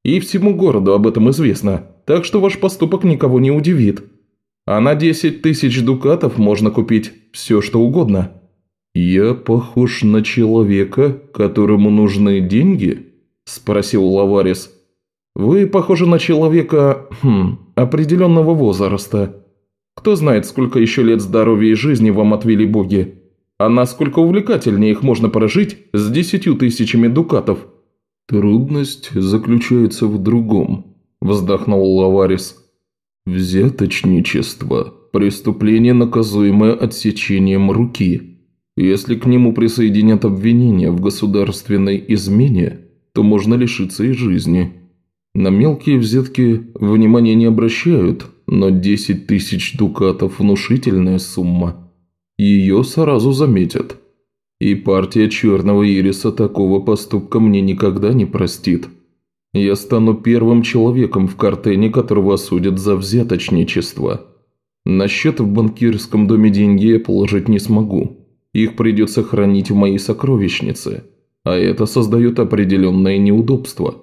И всему городу об этом известно, так что ваш поступок никого не удивит. А на 10 тысяч дукатов можно купить все, что угодно». «Я похож на человека, которому нужны деньги?» – спросил Лаварис. «Вы похожи на человека, хм, определенного возраста. Кто знает, сколько еще лет здоровья и жизни вам отвели боги. А насколько увлекательнее их можно прожить с десятью тысячами дукатов». «Трудность заключается в другом», – вздохнул Лаварис. «Взяточничество – преступление, наказуемое отсечением руки. Если к нему присоединят обвинения в государственной измене, то можно лишиться и жизни. На мелкие взятки внимания не обращают, но 10 тысяч дукатов – внушительная сумма. Ее сразу заметят». И партия Черного Ириса такого поступка мне никогда не простит. Я стану первым человеком в Картене, которого осудят за взяточничество. На счет в банкирском доме деньги я положить не смогу. Их придется хранить в моей сокровищнице, а это создает определенное неудобство.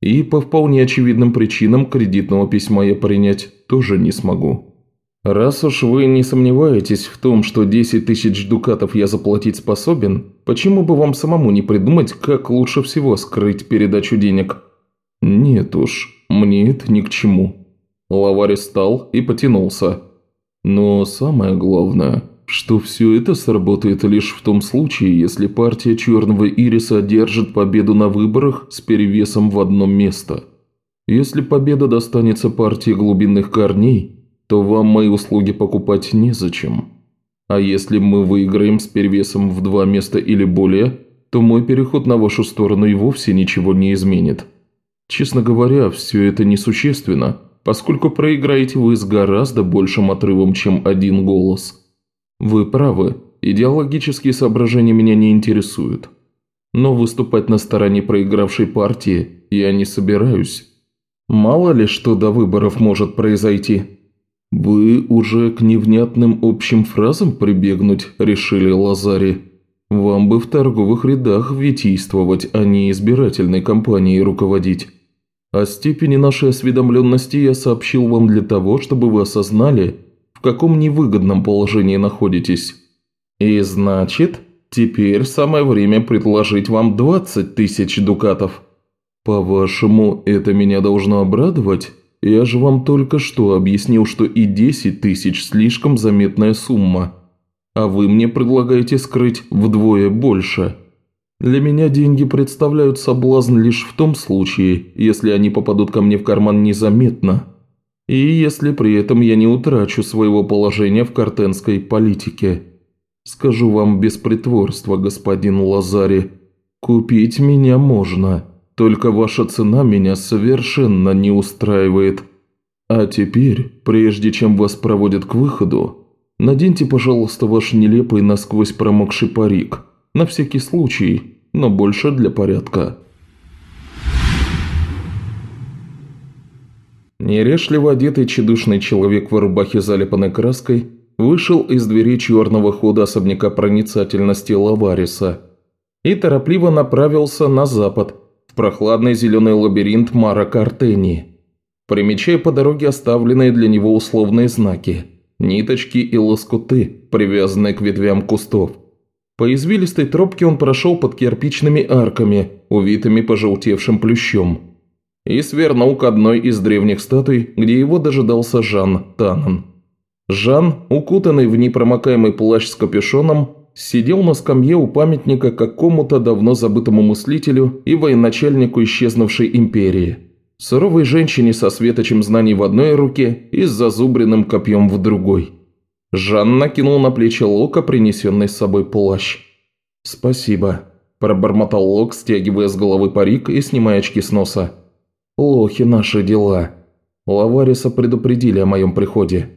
И по вполне очевидным причинам кредитного письма я принять тоже не смогу. «Раз уж вы не сомневаетесь в том, что 10 тысяч дукатов я заплатить способен, почему бы вам самому не придумать, как лучше всего скрыть передачу денег?» «Нет уж, мне это ни к чему». Лаварь встал и потянулся. «Но самое главное, что все это сработает лишь в том случае, если партия Черного Ириса одержит победу на выборах с перевесом в одно место. Если победа достанется партии глубинных корней – то вам мои услуги покупать незачем. А если мы выиграем с перевесом в два места или более, то мой переход на вашу сторону и вовсе ничего не изменит. Честно говоря, все это несущественно, поскольку проиграете вы с гораздо большим отрывом, чем один голос. Вы правы, идеологические соображения меня не интересуют. Но выступать на стороне проигравшей партии я не собираюсь. Мало ли что до выборов может произойти. «Вы уже к невнятным общим фразам прибегнуть решили, Лазари? Вам бы в торговых рядах витийствовать, а не избирательной кампанией руководить. О степени нашей осведомленности я сообщил вам для того, чтобы вы осознали, в каком невыгодном положении находитесь». «И значит?» Теперь самое время предложить вам 20 тысяч дукатов. По-вашему, это меня должно обрадовать? Я же вам только что объяснил, что и 10 тысяч слишком заметная сумма. А вы мне предлагаете скрыть вдвое больше. Для меня деньги представляют соблазн лишь в том случае, если они попадут ко мне в карман незаметно. И если при этом я не утрачу своего положения в картенской политике. Скажу вам без притворства, господин Лазари, купить меня можно, только ваша цена меня совершенно не устраивает. А теперь, прежде чем вас проводят к выходу, наденьте, пожалуйста, ваш нелепый насквозь промокший парик, на всякий случай, но больше для порядка». Нерешливо одетый чедушный человек в рубахе, залипанной краской, вышел из двери черного хода особняка проницательности Лавариса и торопливо направился на запад, прохладный зеленый лабиринт Мара Картени, примечая по дороге оставленные для него условные знаки, ниточки и лоскуты, привязанные к ветвям кустов. По извилистой тропке он прошел под кирпичными арками, увитыми пожелтевшим плющом, и свернул к одной из древних статуй, где его дожидался Жан Танан. Жан, укутанный в непромокаемый плащ с капюшоном, сидел на скамье у памятника какому-то давно забытому мыслителю и военачальнику исчезнувшей империи. Суровой женщине со светочем знаний в одной руке и с зазубренным копьем в другой. Жан накинул на плечи Лока принесенный с собой плащ. «Спасибо», – пробормотал Лок, стягивая с головы парик и снимая очки с носа. «Лохи наши дела. Лавариса предупредили о моем приходе».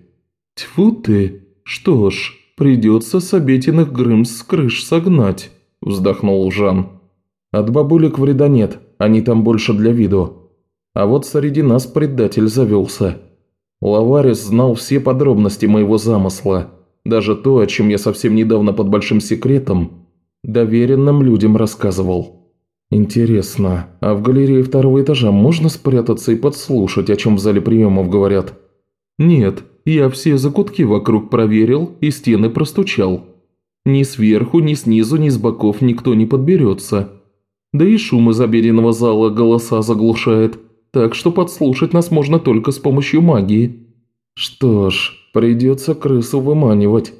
«Тьфу ты! Что ж, придется с обетенных Грымс с крыш согнать», – вздохнул Жан. «От бабулек вреда нет, они там больше для виду. А вот среди нас предатель завелся. Лаварис знал все подробности моего замысла, даже то, о чем я совсем недавно под большим секретом доверенным людям рассказывал. Интересно, а в галерее второго этажа можно спрятаться и подслушать, о чем в зале приемов говорят?» «Нет, я все закутки вокруг проверил и стены простучал. Ни сверху, ни снизу, ни с боков никто не подберется. Да и шум из обеденного зала голоса заглушает, так что подслушать нас можно только с помощью магии. Что ж, придется крысу выманивать.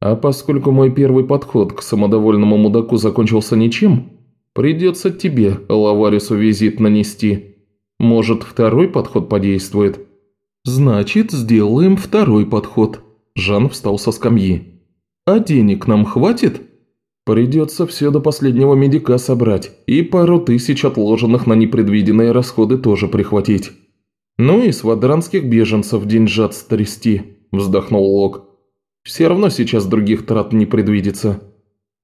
А поскольку мой первый подход к самодовольному мудаку закончился ничем, придется тебе, Лаварису, визит нанести. Может, второй подход подействует?» «Значит, сделаем второй подход». Жан встал со скамьи. «А денег нам хватит?» «Придется все до последнего медика собрать и пару тысяч отложенных на непредвиденные расходы тоже прихватить. Ну и с вадранских беженцев деньжат стрясти», – вздохнул Лок. «Все равно сейчас других трат не предвидится».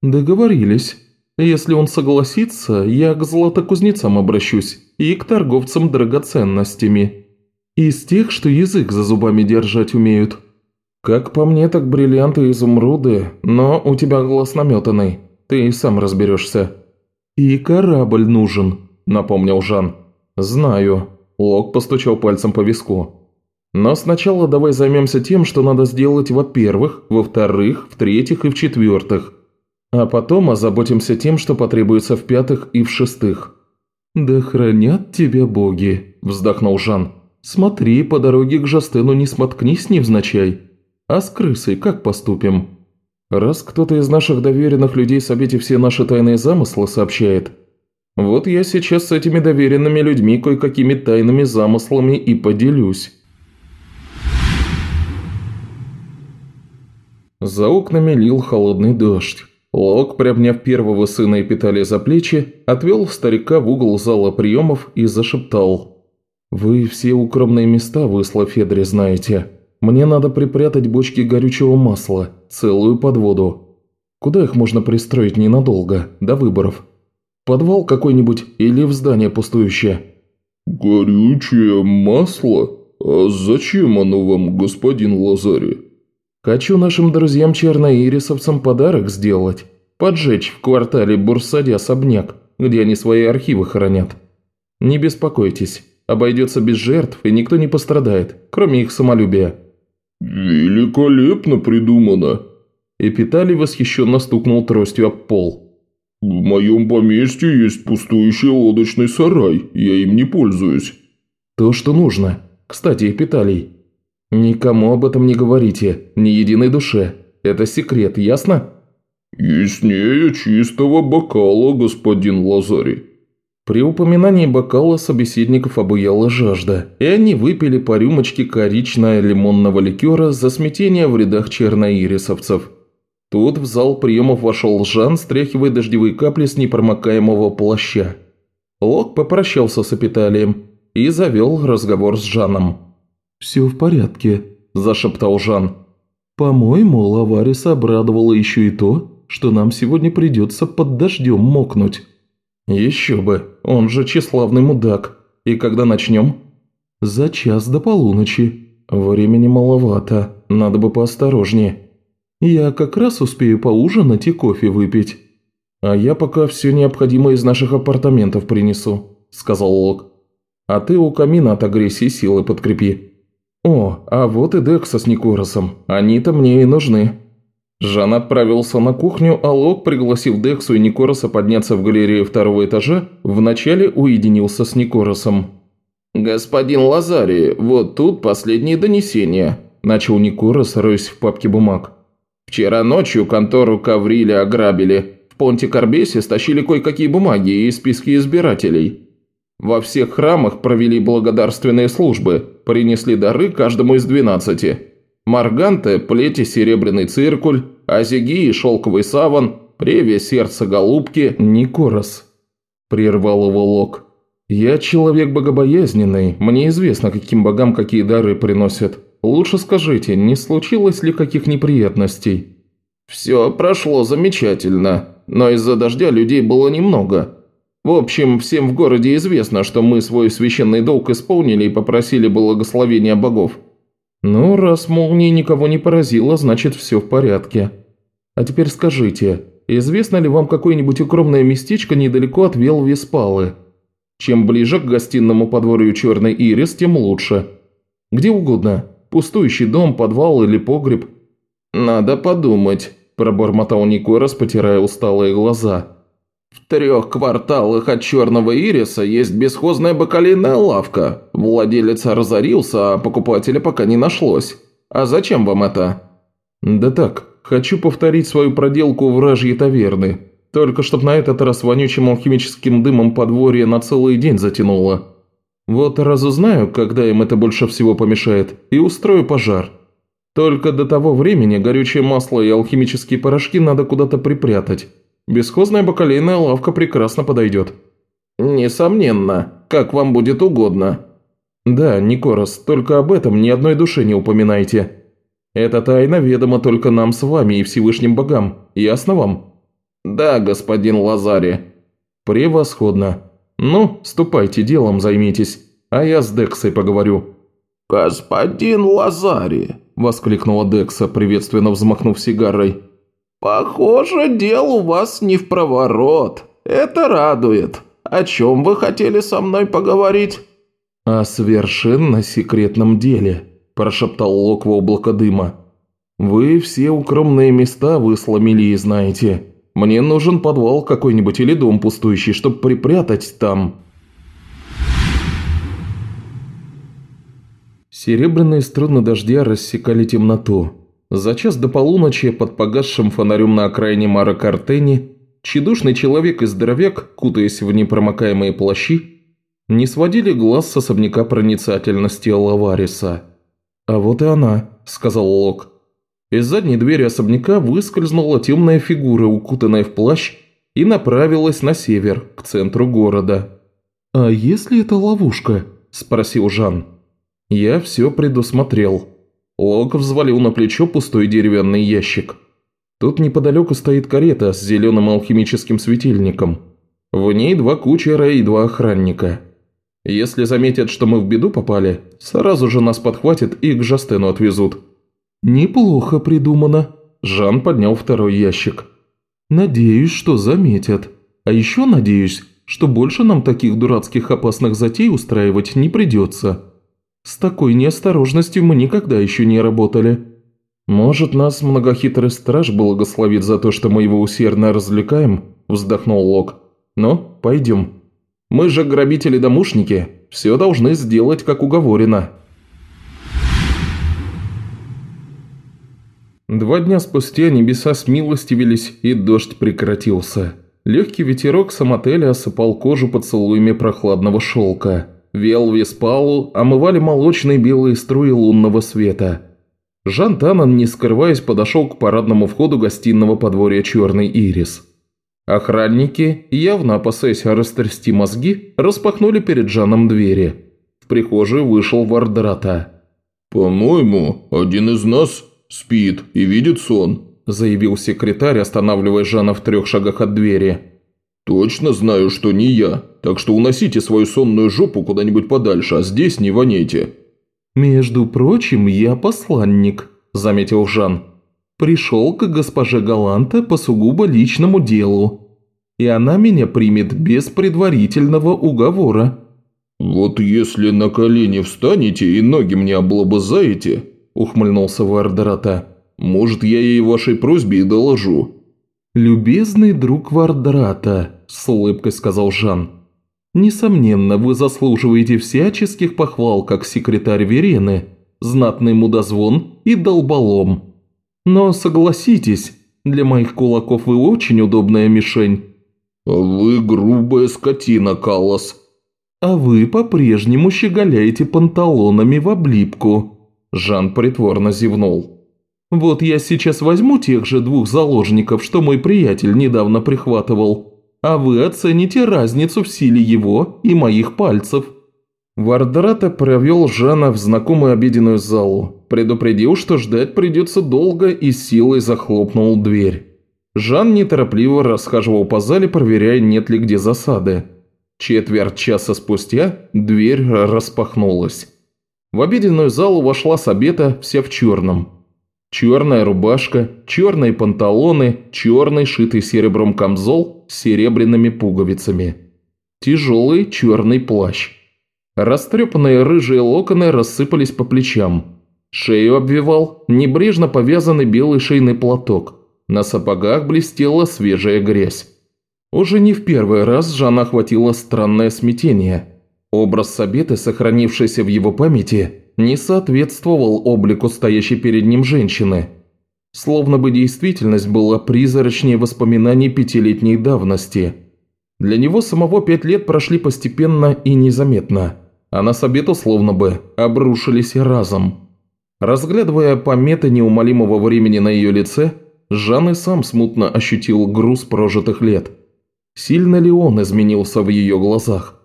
«Договорились. Если он согласится, я к златокузнецам обращусь и к торговцам драгоценностями». Из тех, что язык за зубами держать умеют. Как по мне, так бриллианты и изумруды, но у тебя глаз наметанный, ты и сам разберешься. И корабль нужен, напомнил Жан. Знаю. Лок постучал пальцем по виску. Но сначала давай займемся тем, что надо сделать во-первых, во-вторых, в-третьих и в-четвертых. А потом озаботимся тем, что потребуется в-пятых и в-шестых. «Да хранят тебя боги», – вздохнул Жан. «Смотри, по дороге к Жастену не смоткнись невзначай. А с крысой как поступим?» «Раз кто-то из наших доверенных людей Сабете все наши тайные замыслы сообщает, вот я сейчас с этими доверенными людьми кое-какими тайными замыслами и поделюсь». За окнами лил холодный дождь. Лок, приобняв первого сына Эпиталия за плечи, отвел старика в угол зала приемов и зашептал – «Вы все укромные места в Исла-Федре знаете. Мне надо припрятать бочки горючего масла, целую подводу. Куда их можно пристроить ненадолго, до выборов? Подвал какой-нибудь или в здание пустующее?» «Горючее масло? А зачем оно вам, господин Лазари?» «Хочу нашим друзьям-черноирисовцам подарок сделать. Поджечь в квартале Бурсади особняк, где они свои архивы хранят. Не беспокойтесь, Обойдется без жертв, и никто не пострадает, кроме их самолюбия». «Великолепно придумано!» Эпиталий восхищенно стукнул тростью об пол. «В моем поместье есть пустующий лодочный сарай, я им не пользуюсь». «То, что нужно. Кстати, Эпиталий, никому об этом не говорите, ни единой душе. Это секрет, ясно?» «Яснее чистого бокала, господин Лазарий». При упоминании бокала собеседников обуяла жажда, и они выпили по рюмочке коричного-лимонного ликера за смятение в рядах черноирисовцев. Тут в зал приемов вошел Жан, стряхивая дождевые капли с непромокаемого плаща. Лок попрощался с Эпиталием и завел разговор с Жаном. «Все в порядке», – зашептал Жан. «По-моему, Лаварис обрадовало еще и то, что нам сегодня придется под дождем мокнуть». «Еще бы, он же тщеславный мудак. И когда начнем?» «За час до полуночи. Времени маловато, надо бы поосторожнее. Я как раз успею поужинать и кофе выпить. А я пока все необходимое из наших апартаментов принесу», – сказал Лок. «А ты у камина от агрессии силы подкрепи». «О, а вот и Декса с Никоросом. Они-то мне и нужны». Жан отправился на кухню, а Лок, пригласив Дексу и Никороса подняться в галерею второго этажа, вначале уединился с Никоросом. «Господин Лазари, вот тут последние донесения», – начал Никорос, рысь в папке бумаг. «Вчера ночью контору Кавриля ограбили. В Понте-Карбесе стащили кое-какие бумаги и списки избирателей. Во всех храмах провели благодарственные службы, принесли дары каждому из двенадцати». Марганте – плети серебряный циркуль, Азиги – шелковый саван, Превия – сердце голубки, Никорос. Прервал его Лок. «Я человек богобоязненный, мне известно, каким богам какие дары приносят. Лучше скажите, не случилось ли каких неприятностей?» «Все прошло замечательно, но из-за дождя людей было немного. В общем, всем в городе известно, что мы свой священный долг исполнили и попросили благословения богов. «Ну, раз молния никого не поразила, значит все в порядке. А теперь скажите, известно ли вам какое-нибудь укромное местечко недалеко от Велвиспалы? Чем ближе к гостиному подворью Черный Ирис, тем лучше. Где угодно. Пустующий дом, подвал или погреб». «Надо подумать», – пробормотал Никорос, потирая усталые глаза. В трех кварталах от Черного Ириса есть бесхозная бакалейная лавка. Владелец разорился, а покупателя пока не нашлось. А зачем вам это?» «Да так, хочу повторить свою проделку вражьей таверны. Только чтоб на этот раз вонючим алхимическим дымом подворье на целый день затянуло. Вот разузнаю, когда им это больше всего помешает, и устрою пожар. Только до того времени горючее масло и алхимические порошки надо куда-то припрятать». Бесхозная бакалейная лавка прекрасно подойдет». «Несомненно. Как вам будет угодно». «Да, Никорос, только об этом ни одной душе не упоминайте. Эта тайна ведома только нам с вами и Всевышним богам. Ясно вам?» «Да, господин Лазари». «Превосходно. Ну, ступайте, делом займитесь, а я с Дексой поговорю». «Господин Лазари», – воскликнула Декса, приветственно взмахнув сигарой. «Похоже, дел у вас не в проворот. Это радует. О чем вы хотели со мной поговорить?» «О совершенно секретном деле», – прошептал Лок в облако дыма. «Вы все укромные места высломили и знаете. Мне нужен подвал какой-нибудь или дом пустующий, чтобы припрятать там». Серебряные струны дождя рассекали темноту. За час до полуночи под погасшим фонарем на окраине Мара Картени тщедушный человек и здоровяк, кутаясь в непромокаемые плащи, не сводили глаз с особняка проницательности Лавариса. «А вот и она», – сказал Лок. Из задней двери особняка выскользнула темная фигура, укутанная в плащ, и направилась на север, к центру города. «А если это ловушка?» – спросил Жан. «Я все предусмотрел», Лок взвалил на плечо пустой деревянный ящик. Тут неподалеку стоит карета с зеленым алхимическим светильником. В ней два кучера и два охранника. Если заметят, что мы в беду попали, сразу же нас подхватят и к Жастену отвезут». «Неплохо придумано», – Жан поднял второй ящик. «Надеюсь, что заметят. А еще надеюсь, что больше нам таких дурацких опасных затей устраивать не придется». С такой неосторожностью мы никогда еще не работали». «Может, нас многохитрый страж благословит за то, что мы его усердно развлекаем?» – вздохнул Лок. «Ну, пойдем. Мы же грабители-домушники, все должны сделать, как уговорено». Два дня спустя небеса смилостивились, и дождь прекратился. Легкий ветерок самотеля осыпал кожу поцелуями прохладного шелка. Вел Веспалу омывали молочные белые струи лунного света. Жан Танан, не скрываясь, подошел к парадному входу гостиного подворья «Черный ирис». Охранники, явно опасаясь растрясти мозги, распахнули перед Жаном двери. В прихожую вышел Вардрата. «По-моему, один из нас спит и видит сон», – заявил секретарь, останавливая Жана в трех шагах от двери. «Точно знаю, что не я, так что уносите свою сонную жопу куда-нибудь подальше, а здесь не воняйте». «Между прочим, я посланник», – заметил Жан. «Пришел к госпоже Галанте по сугубо личному делу, и она меня примет без предварительного уговора». «Вот если на колени встанете и ноги мне облобызаете», – ухмыльнулся Вардерата. «Может, я ей вашей просьбе и доложу». «Любезный друг Вардрата», – с улыбкой сказал Жан. «Несомненно, вы заслуживаете всяческих похвал, как секретарь Верены, знатный мудозвон и долболом. Но согласитесь, для моих кулаков вы очень удобная мишень». «А вы грубая скотина, Каллас». «А вы по-прежнему щеголяете панталонами в облипку», Жан притворно зевнул. «Вот я сейчас возьму тех же двух заложников, что мой приятель недавно прихватывал, а вы оцените разницу в силе его и моих пальцев». Вардрата провел Жана в знакомую обеденную залу, предупредил, что ждать придется долго и силой захлопнул дверь. Жан неторопливо расхаживал по зале, проверяя, нет ли где засады. Четверть часа спустя дверь распахнулась. В обеденную залу вошла Сабета вся в черном. Черная рубашка, черные панталоны, черный шитый серебром камзол с серебряными пуговицами. Тяжелый черный плащ. Растрепанные рыжие локоны рассыпались по плечам. Шею обвивал небрежно повязанный белый шейный платок. На сапогах блестела свежая грязь. Уже не в первый раз Жанна охватило странное смятение – Образ Сабеты, сохранившийся в его памяти, не соответствовал облику стоящей перед ним женщины. Словно бы действительность была призрачнее воспоминаний пятилетней давности. Для него самого пять лет прошли постепенно и незаметно, а на Сабету словно бы обрушились разом. Разглядывая пометы неумолимого времени на ее лице, Жан и сам смутно ощутил груз прожитых лет. Сильно ли он изменился в ее глазах?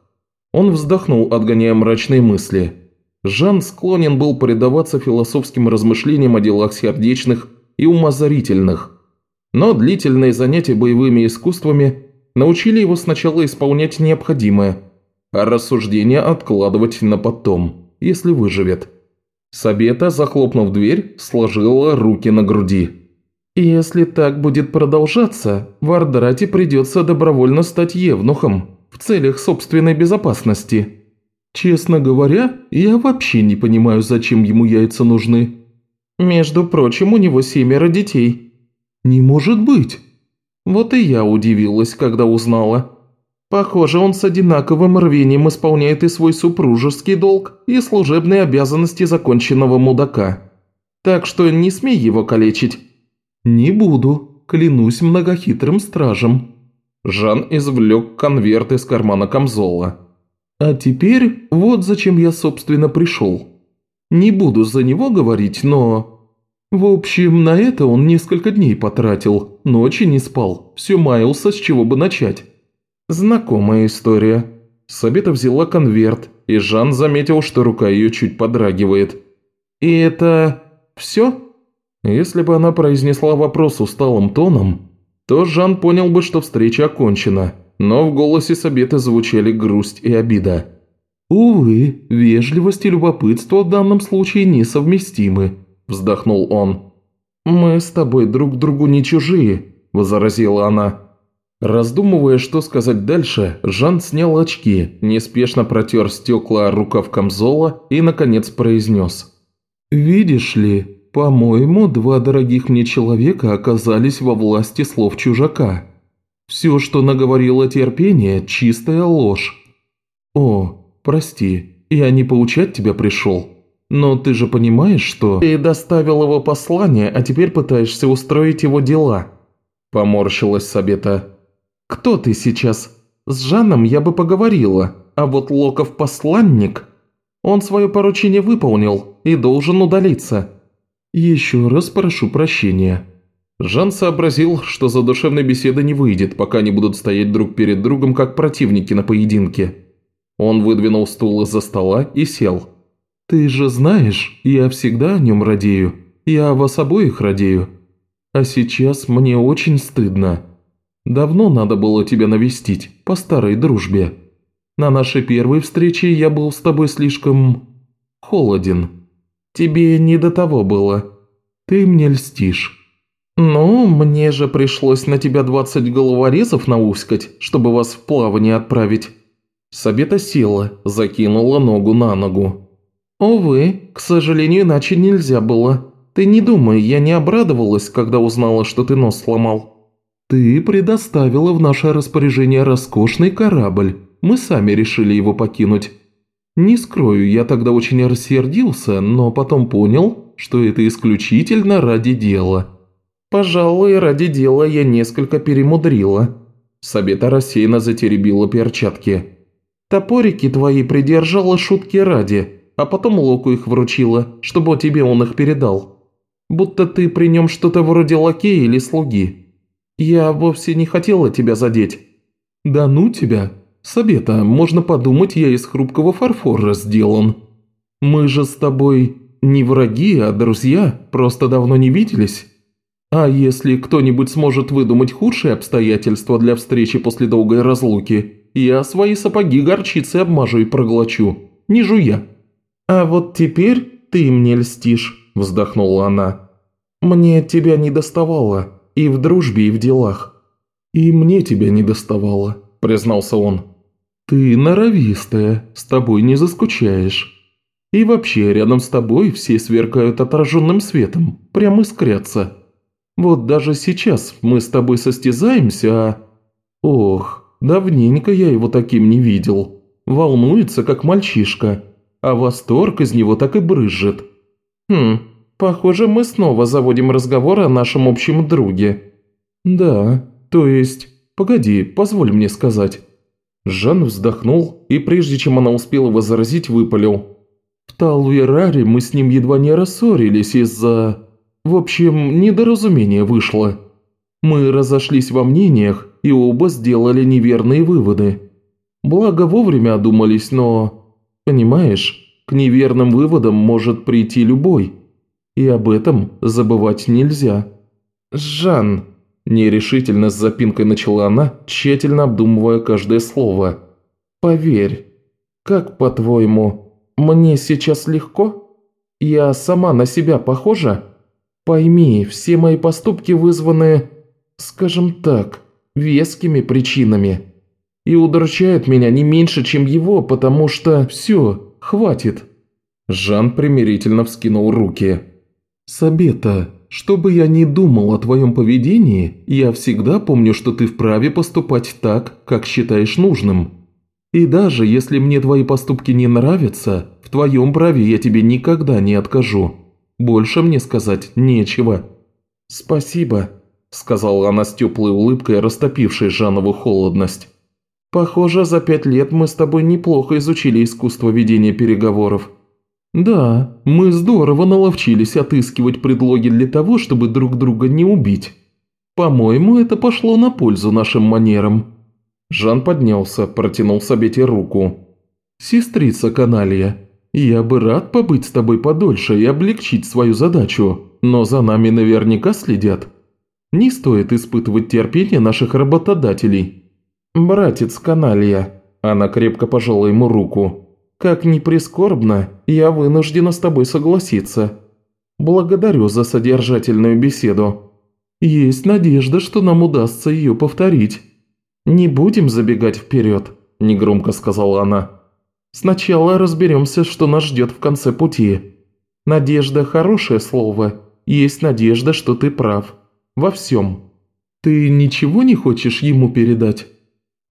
Он вздохнул, отгоняя мрачные мысли. Жан склонен был предаваться философским размышлениям о делах сердечных и умозрительных. Но длительные занятия боевыми искусствами научили его сначала исполнять необходимое, а рассуждения откладывать на потом, если выживет. Сабета, захлопнув дверь, сложила руки на груди. «Если так будет продолжаться, Вардрате придется добровольно стать евнухом», в целях собственной безопасности. Честно говоря, я вообще не понимаю, зачем ему яйца нужны. Между прочим, у него семеро детей. Не может быть. Вот и я удивилась, когда узнала. Похоже, он с одинаковым рвением исполняет и свой супружеский долг, и служебные обязанности законченного мудака. Так что не смей его калечить. Не буду, клянусь многохитрым стражем. Жан извлек конверт из кармана камзола. «А теперь вот зачем я, собственно, пришел. Не буду за него говорить, но...» В общем, на это он несколько дней потратил, ночи не спал, все маялся, с чего бы начать. Знакомая история. Сабета взяла конверт, и Жан заметил, что рука ее чуть подрагивает. «И это... все?» Если бы она произнесла вопрос усталым тоном, то Жан понял бы, что встреча окончена, но в голосе Сабеты звучали грусть и обида. «Увы, вежливость и любопытство в данном случае несовместимы», – вздохнул он. «Мы с тобой друг другу не чужие», – возразила она. Раздумывая, что сказать дальше, Жан снял очки, неспешно протер стекла рукав камзола и, наконец, произнес. «Видишь ли, По-моему, два дорогих мне человека оказались во власти слов чужака. Все, что наговорило терпение, чистая ложь. О, прости, я не поучать тебя пришел. Но ты же понимаешь, что... Ты доставил его послание, а теперь пытаешься устроить его дела. Поморщилась Сабета. Кто ты сейчас? С Жаном я бы поговорила, а вот Локов посланник... Он свое поручение выполнил и должен удалиться. Еще раз прошу прощения. Жан сообразил, что за душевной беседы не выйдет, пока они будут стоять друг перед другом, как противники на поединке. Он выдвинул стул из-за стола и сел. «Ты же знаешь, я всегда о нем радею. Я вас обоих радею. А сейчас мне очень стыдно. Давно надо было тебя навестить, по старой дружбе. На нашей первой встрече я был с тобой слишком... холоден. Тебе не до того было. Ты мне льстишь. Ну, мне же пришлось на тебя двадцать головорезов науськать, чтобы вас в плавание отправить. Сабета села, закинула ногу на ногу. «Увы, к сожалению, иначе нельзя было. Ты не думай, я не обрадовалась, когда узнала, что ты нос сломал. Ты предоставила в наше распоряжение роскошный корабль, мы сами решили его покинуть. Не скрою, я тогда очень рассердился, но потом понял, что это исключительно ради дела. Пожалуй, ради дела я несколько перемудрила. Сабета рассеянно затеребила перчатки. Топорики твои придержала шутки ради, а потом Локу их вручила, чтобы тебе он их передал. Будто ты при нем что-то вроде лакея или слуги. Я вовсе не хотела тебя задеть. Да ну тебя, Сабета, можно подумать, я из хрупкого фарфора сделан. Мы же с тобой не враги, а друзья, просто давно не виделись. А если кто-нибудь сможет выдумать худшие обстоятельства для встречи после долгой разлуки, я свои сапоги горчицей обмажу и проглочу, не жуя. А вот теперь ты мне льстишь, вздохнула она. Мне тебя не доставало, и в дружбе, и в делах. И мне тебя не доставало, признался он. «Ты норовистая, с тобой не заскучаешь. И вообще, рядом с тобой все сверкают отраженным светом, прям искрятся. Вот даже сейчас мы с тобой состязаемся, а... Ох, давненько я его таким не видел. Волнуется, как мальчишка, а восторг из него так и брызжет. Хм, похоже, мы снова заводим разговор о нашем общем друге. Да, то есть... Погоди, позволь мне сказать. Жан вздохнул и, прежде чем она успела возразить, выпалил. «В Талвераре мы с ним едва не рассорились из-за... В общем, недоразумение вышло. Мы разошлись во мнениях и оба сделали неверные выводы. Благо вовремя одумались, но... Понимаешь, к неверным выводам может прийти любой. И об этом забывать нельзя». «Жан», Нерешительно с запинкой начала она, тщательно обдумывая каждое слово. «Поверь, как по-твоему, мне сейчас легко? Я сама на себя похожа? Пойми, все мои поступки вызваны, скажем так, вескими причинами. И удручают меня не меньше, чем его, потому что все, хватит». Жан примирительно вскинул руки. «Сабета, что бы я ни думал о твоем поведении, я всегда помню, что ты вправе поступать так, как считаешь нужным. И даже если мне твои поступки не нравятся, в твоем праве я тебе никогда не откажу. Больше мне сказать нечего». «Спасибо», – сказала она с теплой улыбкой, растопившей Жанову холодность. «Похоже, за пять лет мы с тобой неплохо изучили искусство ведения переговоров. «Да, мы здорово наловчились отыскивать предлоги для того, чтобы друг друга не убить. По-моему, это пошло на пользу нашим манерам». Жан поднялся, протянул Сабете руку. «Сестрица Каналия, я бы рад побыть с тобой подольше и облегчить свою задачу, но за нами наверняка следят. Не стоит испытывать терпение наших работодателей». «Братец Каналия», – она крепко пожала ему руку. Как ни прискорбно, я вынуждена с тобой согласиться. Благодарю за содержательную беседу. Есть надежда, что нам удастся ее повторить. Не будем забегать вперед, негромко сказала она. Сначала разберемся, что нас ждет в конце пути. Надежда – хорошее слово, есть надежда, что ты прав. Во всем. Ты ничего не хочешь ему передать?»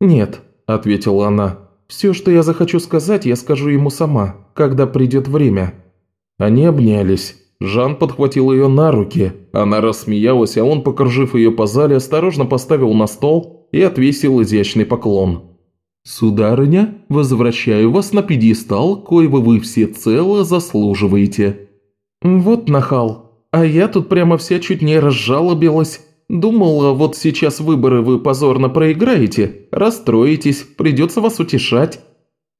«Нет», – ответила она. «Все, что я захочу сказать, я скажу ему сама, когда придет время». Они обнялись. Жан подхватил ее на руки. Она рассмеялась, а он, покружив ее по зале, осторожно поставил на стол и отвесил изящный поклон. «Сударыня, возвращаю вас на пьедестал, коего вы всецело заслуживаете». «Вот нахал, а я тут прямо вся чуть не разжалобилась. Думала, вот сейчас выборы вы позорно проиграете, расстроитесь, придется вас утешать».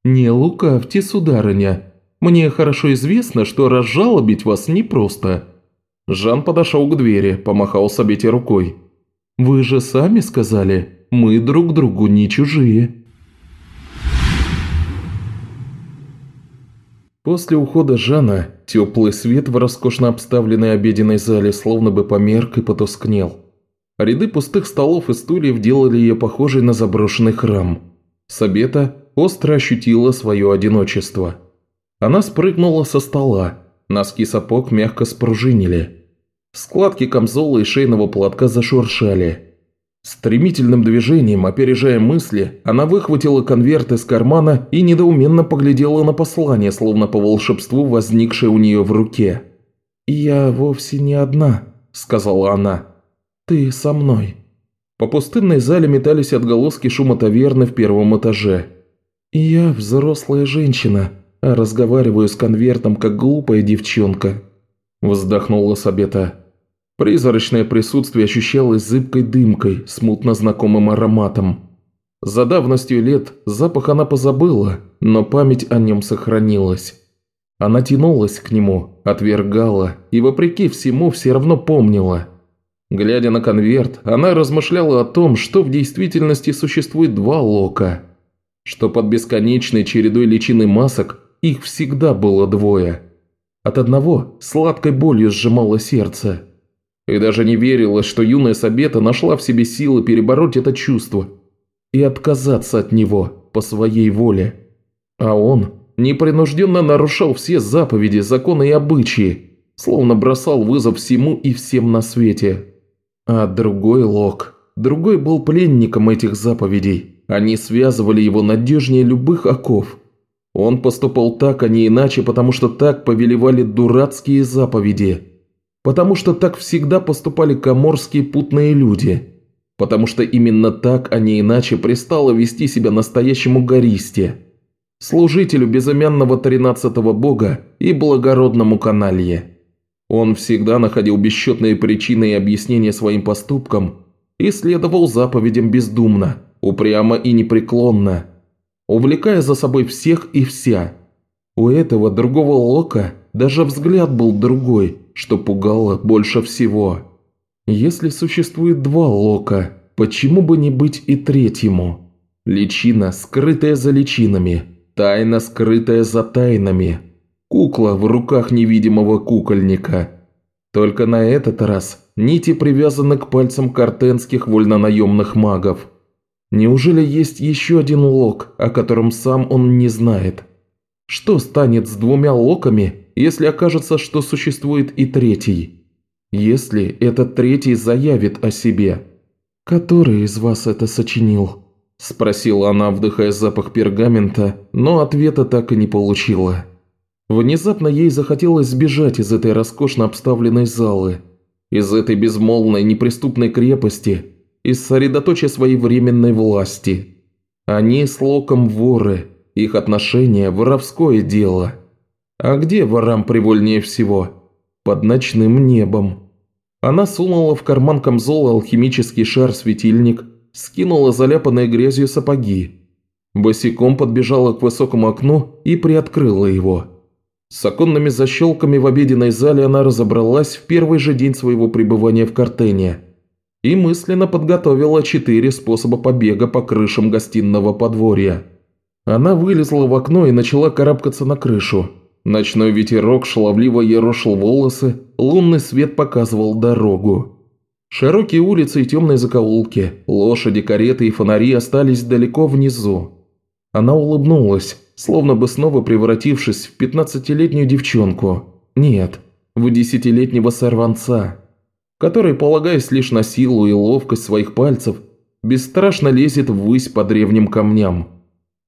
«Не лукавьте, сударыня. Мне хорошо известно, что разжалобить вас непросто». Жан подошел к двери, помахал Сабете рукой. «Вы же сами сказали, мы друг другу не чужие». После ухода Жана теплый свет в роскошно обставленной обеденной зале словно бы померк и потускнел. Ряды пустых столов и стульев делали ее похожей на заброшенный храм. Сабета остро ощутила свое одиночество. Она спрыгнула со стола, носки сапог мягко спружинили. Складки камзола и шейного платка зашуршали – Стремительным движением, опережая мысли, она выхватила конверт из кармана и недоуменно поглядела на послание, словно по волшебству возникшее у нее в руке. «Я вовсе не одна», – сказала она. «Ты со мной». По пустынной зале метались отголоски шума таверны в первом этаже. «Я взрослая женщина, а разговариваю с конвертом, как глупая девчонка», – вздохнула Сабета. Призрачное присутствие ощущалось зыбкой дымкой, смутно знакомым ароматом. За давностью лет запах она позабыла, но память о нем сохранилась. Она тянулась к нему, отвергала и, вопреки всему, все равно помнила. Глядя на конверт, она размышляла о том, что в действительности существует два лока. Что под бесконечной чередой личины масок их всегда было двое. От одного сладкой болью сжимало сердце – и даже не верилось, что юная Сабета нашла в себе силы перебороть это чувство и отказаться от него по своей воле. А он непринужденно нарушал все заповеди, законы и обычаи, словно бросал вызов всему и всем на свете. А другой Лок, другой был пленником этих заповедей. Они связывали его надежнее любых оков. Он поступал так, а не иначе, потому что так повелевали дурацкие заповеди – Потому что так всегда поступали коморские путные люди. Потому что именно так, а не иначе, пристало вести себя настоящему гористе, служителю безымянного тринадцатого бога и благородному каналье. Он всегда находил бесчетные причины и объяснения своим поступкам и следовал заповедям бездумно, упрямо и непреклонно, увлекая за собой всех и вся. У этого другого лока даже взгляд был другой – что пугало больше всего. Если существует два лока, почему бы не быть и третьему? Личина, скрытая за личинами, тайна, скрытая за тайнами. Кукла в руках невидимого кукольника. Только на этот раз нити привязаны к пальцам картенских вольнонаемных магов. Неужели есть еще один лок, о котором сам он не знает? Что станет с двумя локами, если окажется, что существует и третий. Если этот третий заявит о себе. «Который из вас это сочинил?» – спросила она, вдыхая запах пергамента, но ответа так и не получила. Внезапно ей захотелось сбежать из этой роскошно обставленной залы, из этой безмолвной неприступной крепости, из средоточия своей временной власти. Они с Локом воры, их отношения – воровское дело – а где ворам привольнее всего? Под ночным небом. Она сунула в карман камзола алхимический шар-светильник, скинула заляпанные грязью сапоги. Босиком подбежала к высокому окну и приоткрыла его. С оконными защелками в обеденной зале она разобралась в первый же день своего пребывания в Картене и мысленно подготовила четыре способа побега по крышам гостиного подворья. Она вылезла в окно и начала карабкаться на крышу. Ночной ветерок шаловливо ерошил волосы, лунный свет показывал дорогу. Широкие улицы и темные закоулки, лошади, кареты и фонари остались далеко внизу. Она улыбнулась, словно бы снова превратившись в пятнадцатилетнюю девчонку. Нет, в десятилетнего сорванца, который, полагаясь лишь на силу и ловкость своих пальцев, бесстрашно лезет ввысь по древним камням.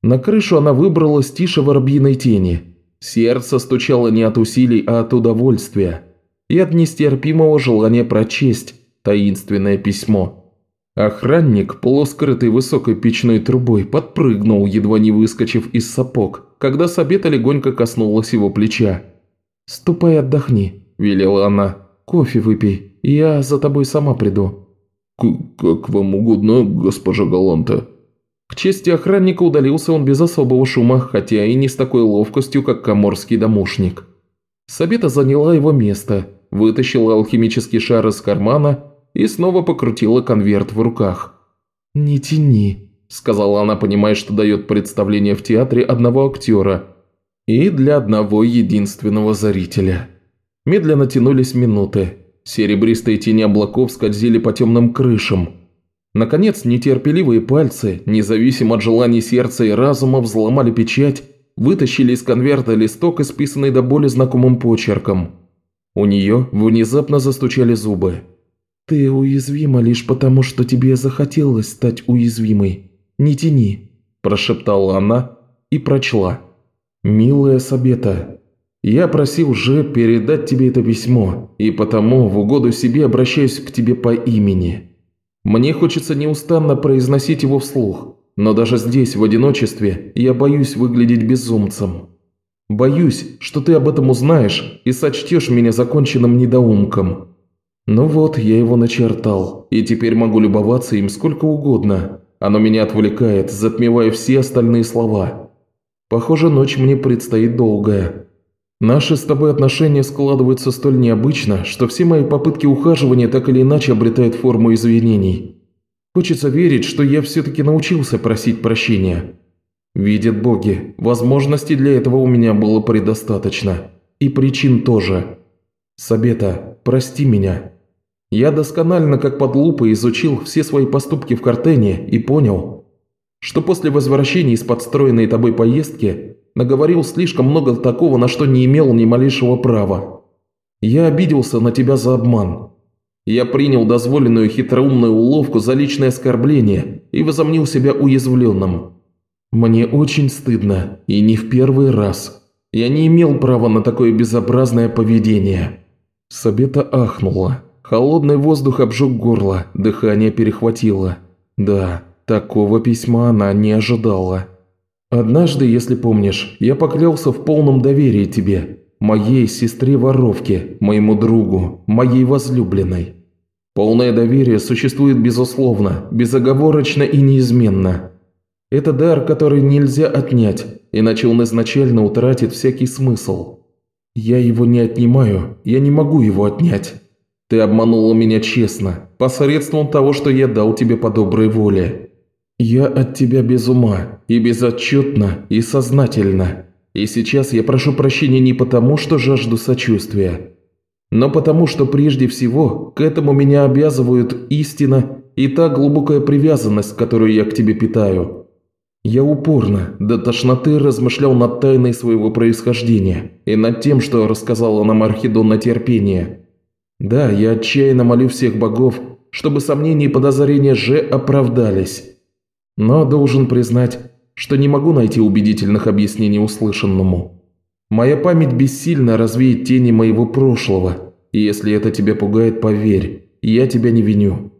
На крышу она выбралась тише воробьиной тени. Сердце стучало не от усилий, а от удовольствия и от нестерпимого желания прочесть таинственное письмо. Охранник, полускрытый высокой печной трубой, подпрыгнул, едва не выскочив из сапог, когда Сабета легонько коснулась его плеча. «Ступай отдохни», – велела она. «Кофе выпей, я за тобой сама приду». «Как вам угодно, госпожа Галанта». К чести охранника удалился он без особого шума, хотя и не с такой ловкостью, как коморский домушник. Сабета заняла его место, вытащила алхимический шар из кармана и снова покрутила конверт в руках. «Не тяни», – сказала она, понимая, что дает представление в театре одного актера и для одного единственного зрителя. Медленно тянулись минуты. Серебристые тени облаков скользили по темным крышам. Наконец, нетерпеливые пальцы, независимо от желаний сердца и разума, взломали печать, вытащили из конверта листок, исписанный до боли знакомым почерком. У нее внезапно застучали зубы. «Ты уязвима лишь потому, что тебе захотелось стать уязвимой. Не тяни», – прошептала она и прочла. «Милая Сабета, я просил же передать тебе это письмо, и потому в угоду себе обращаюсь к тебе по имени. Мне хочется неустанно произносить его вслух, но даже здесь, в одиночестве, я боюсь выглядеть безумцем. Боюсь, что ты об этом узнаешь и сочтешь меня законченным недоумком. Ну вот, я его начертал, и теперь могу любоваться им сколько угодно. Оно меня отвлекает, затмевая все остальные слова. Похоже, ночь мне предстоит долгая. Наши с тобой отношения складываются столь необычно, что все мои попытки ухаживания так или иначе обретают форму извинений. Хочется верить, что я все-таки научился просить прощения. Видят боги, возможностей для этого у меня было предостаточно. И причин тоже. Сабета, прости меня. Я досконально, как под лупой, изучил все свои поступки в Картене и понял, что после возвращения из подстроенной тобой поездки наговорил слишком много такого, на что не имел ни малейшего права. Я обиделся на тебя за обман. Я принял дозволенную хитроумную уловку за личное оскорбление и возомнил себя уязвленным. «Мне очень стыдно, и не в первый раз. Я не имел права на такое безобразное поведение». Сабета ахнула. Холодный воздух обжег горло, дыхание перехватило. Да, такого письма она не ожидала. «Однажды, если помнишь, я поклялся в полном доверии тебе, моей сестре-воровке, моему другу, моей возлюбленной. Полное доверие существует безусловно, безоговорочно и неизменно. Это дар, который нельзя отнять, иначе он изначально утратит всякий смысл. Я его не отнимаю, я не могу его отнять. Ты обманула меня честно, посредством того, что я дал тебе по доброй воле. Я от тебя без ума, и безотчетно, и сознательно. И сейчас я прошу прощения не потому, что жажду сочувствия, но потому, что прежде всего к этому меня обязывают истина и та глубокая привязанность, которую я к тебе питаю. Я упорно, до тошноты размышлял над тайной своего происхождения и над тем, что рассказала нам Архидон терпение. Да, я отчаянно молю всех богов, чтобы сомнения и подозрения же оправдались. Но должен признать, что не могу найти убедительных объяснений услышанному. Моя память бессильно развеет тени моего прошлого, и если это тебя пугает, поверь, я тебя не виню.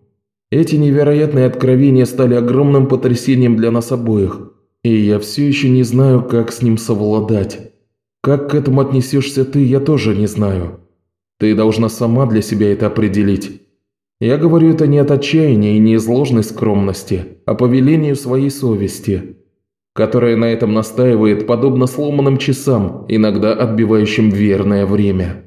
Эти невероятные откровения стали огромным потрясением для нас обоих, и я все еще не знаю, как с ним совладать. Как к этому отнесешься ты, я тоже не знаю. Ты должна сама для себя это определить. Я говорю это не от отчаяния и не из ложной скромности, а по велению своей совести, которая на этом настаивает, подобно сломанным часам, иногда отбивающим верное время.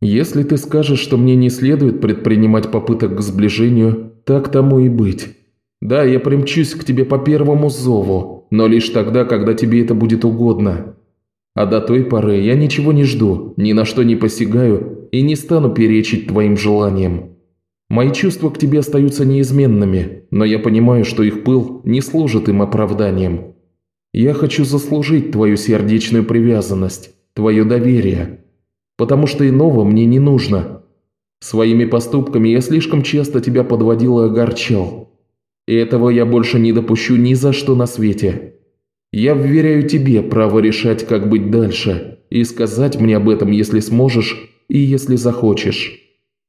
Если ты скажешь, что мне не следует предпринимать попыток к сближению, так тому и быть. Да, я примчусь к тебе по первому зову, но лишь тогда, когда тебе это будет угодно. А до той поры я ничего не жду, ни на что не посягаю и не стану перечить твоим желаниям. Мои чувства к тебе остаются неизменными, но я понимаю, что их пыл не служит им оправданием. Я хочу заслужить твою сердечную привязанность, твое доверие. потому что иного мне не нужно. Своими поступками я слишком часто тебя подводил и огорчал. И этого я больше не допущу ни за что на свете. Я вверяю тебе право решать, как быть дальше, и сказать мне об этом, если сможешь и если захочешь.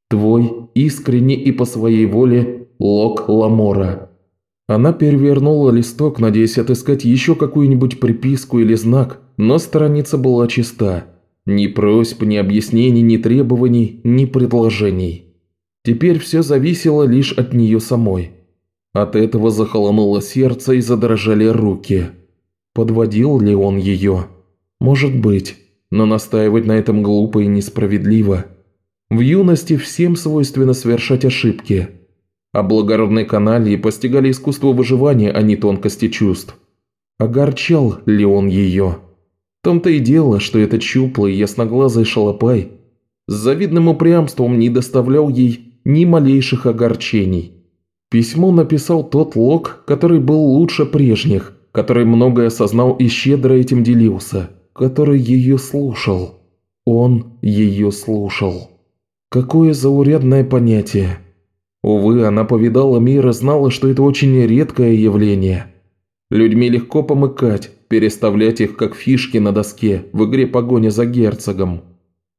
Твой, искренне и по своей воле, Лок Ламора». Она перевернула листок, надеясь отыскать еще какую-нибудь приписку или знак, но страница была чиста. Ни просьб, ни объяснений, ни требований, ни предложений. Теперь все зависело лишь от нее самой. От этого захолонуло сердце и задрожали руки. Подводил ли он ее? Может быть, но настаивать на этом глупо и несправедливо. В юности всем свойственно совершать ошибки – а благородные канальи постигали искусство выживания, а не тонкости чувств. Огорчал ли он ее? В том-то и дело, что этот щуплый, ясноглазый шалопай с завидным упрямством не доставлял ей ни малейших огорчений. Письмо написал тот Лок, который был лучше прежних, который многое осознал и щедро этим делился, который ее слушал. Он ее слушал. Какое заурядное понятие. Увы, она повидала мир и знала, что это очень редкое явление. Людьми легко помыкать, переставлять их как фишки на доске в игре погоня за герцогом.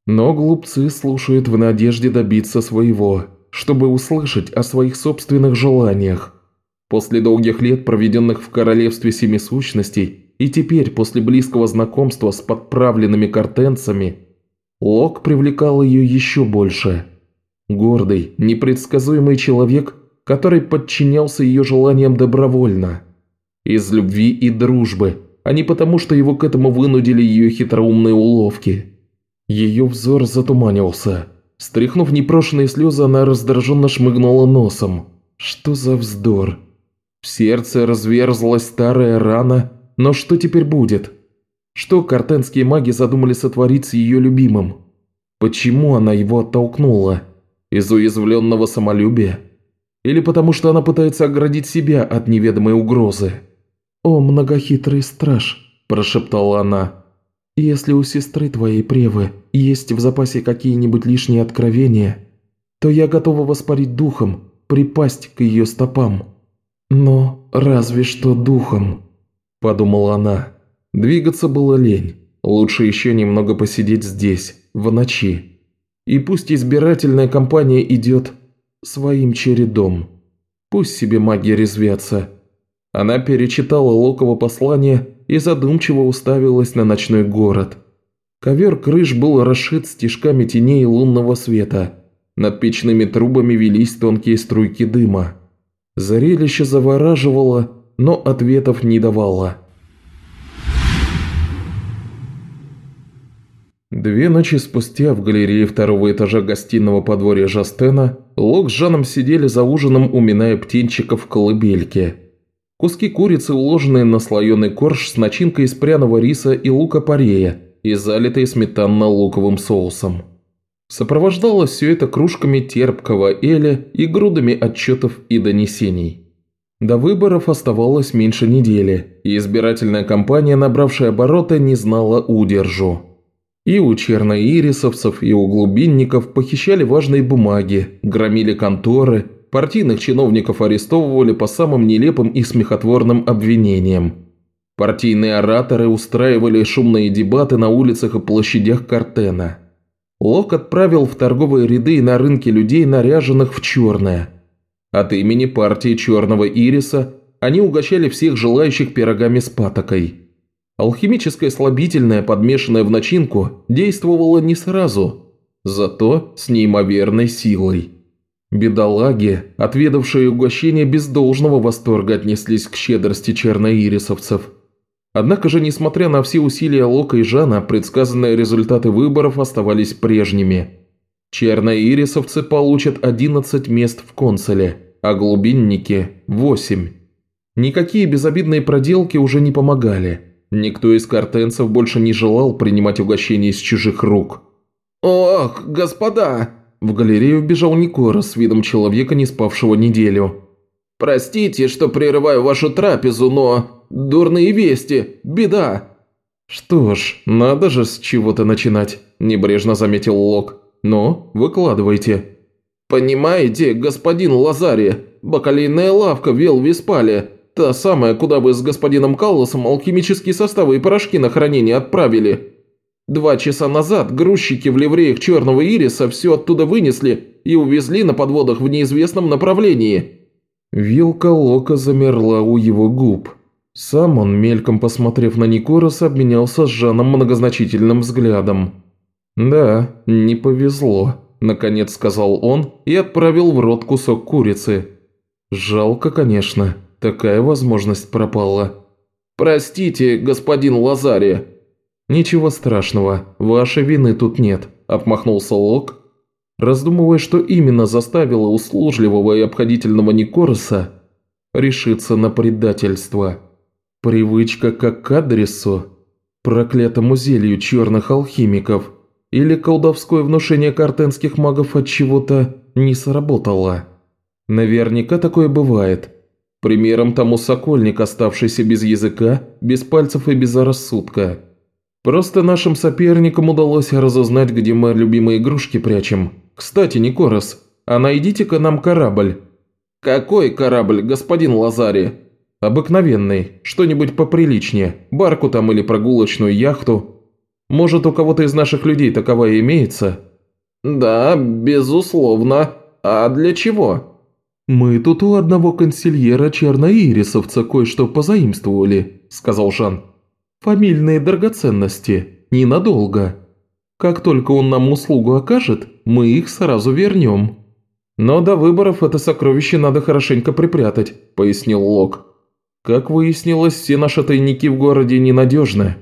Но глупцы слушают в надежде добиться своего, чтобы услышать о своих собственных желаниях. После долгих лет, проведенных в королевстве семи сущностей, и теперь после близкого знакомства с подправленными картенцами, Лок привлекал ее еще больше – Гордый, непредсказуемый человек, который подчинялся ее желаниям добровольно. Из любви и дружбы, а не потому, что его к этому вынудили ее хитроумные уловки. Ее взор затуманился. Стряхнув непрошенные слезы, она раздраженно шмыгнула носом. Что за вздор? В сердце разверзлась старая рана, но что теперь будет? Что картенские маги задумали сотворить с ее любимым? Почему она его оттолкнула? Из уязвленного самолюбия? Или потому что она пытается оградить себя от неведомой угрозы? «О, многохитрый страж», – прошептала она. «Если у сестры твоей Превы есть в запасе какие-нибудь лишние откровения, то я готова воспарить духом, припасть к ее стопам. Но разве что духом», – подумала она. Двигаться было лень. Лучше еще немного посидеть здесь, в ночи. И пусть избирательная кампания идет своим чередом. Пусть себе маги резвятся. Она перечитала Локово послание и задумчиво уставилась на ночной город. Ковер крыш был расшит стежками теней лунного света. Над печными трубами велись тонкие струйки дыма. Зрелище завораживало, но ответов не давало. Две ночи спустя в галерее второго этажа гостиного подворья Жастена Лок с Жаном сидели за ужином, уминая птенчиков в колыбельке. Куски курицы, уложенные на слоеный корж с начинкой из пряного риса и лука-порея и залитые сметанно-луковым соусом. Сопровождалось все это кружками терпкого эля и грудами отчетов и донесений. До выборов оставалось меньше недели, и избирательная кампания, набравшая обороты, не знала удержу. И у черноирисовцев, и у глубинников похищали важные бумаги, громили конторы, партийных чиновников арестовывали по самым нелепым и смехотворным обвинениям. Партийные ораторы устраивали шумные дебаты на улицах и площадях Картена. Лок отправил в торговые ряды и на рынке людей, наряженных в черное. От имени партии Черного Ириса они угощали всех желающих пирогами с патокой – Алхимическое слабительное, подмешанное в начинку, действовало не сразу, зато с неимоверной силой. Бедолаги, отведавшие угощение без должного восторга, отнеслись к щедрости черноирисовцев. Однако же, несмотря на все усилия Лока и Жана, предсказанные результаты выборов оставались прежними. Черноирисовцы получат 11 мест в консуле, а глубинники – 8. Никакие безобидные проделки уже не помогали – Никто из картенцев больше не желал принимать угощения из чужих рук. «Ох, господа!» В галерею вбежал Никора с видом человека, не спавшего неделю. «Простите, что прерываю вашу трапезу, но... Дурные вести! Беда!» «Что ж, надо же с чего-то начинать», – небрежно заметил Лок. «Но выкладывайте». «Понимаете, господин Лазари, бакалейная лавка в Велвиспале, та самая, куда вы с господином Каллосом алхимические составы и порошки на хранение отправили. Два часа назад грузчики в ливреях черного ириса все оттуда вынесли и увезли на подводах в неизвестном направлении». Вилка Лока замерла у его губ. Сам он, мельком посмотрев на Никороса, обменялся с Жаном многозначительным взглядом. «Да, не повезло», – наконец сказал он и отправил в рот кусок курицы. «Жалко, конечно, такая возможность пропала». «Простите, господин Лазари». «Ничего страшного, вашей вины тут нет», – обмахнулся Лок, раздумывая, что именно заставило услужливого и обходительного Никороса решиться на предательство. Привычка как к адресу, проклятому зелью черных алхимиков или колдовское внушение картенских магов от чего-то не сработало. Наверняка такое бывает. Примером тому сокольник, оставшийся без языка, без пальцев и без рассудка. Просто нашим соперникам удалось разузнать, где мы любимые игрушки прячем. Кстати, Никорос, а найдите-ка нам корабль. «Какой корабль, господин Лазари?» Обыкновенный, что-нибудь поприличнее, барку там или прогулочную яхту. Может, у кого-то из наших людей таковая имеется?» «Да, безусловно. А для чего?» «Мы тут у одного консильера черноирисовца кое-что позаимствовали», – сказал Жан. «Фамильные драгоценности. Ненадолго. Как только он нам услугу окажет, мы их сразу вернем». «Но до выборов это сокровище надо хорошенько припрятать», – пояснил Лок. Как выяснилось, все наши тайники в городе ненадежны.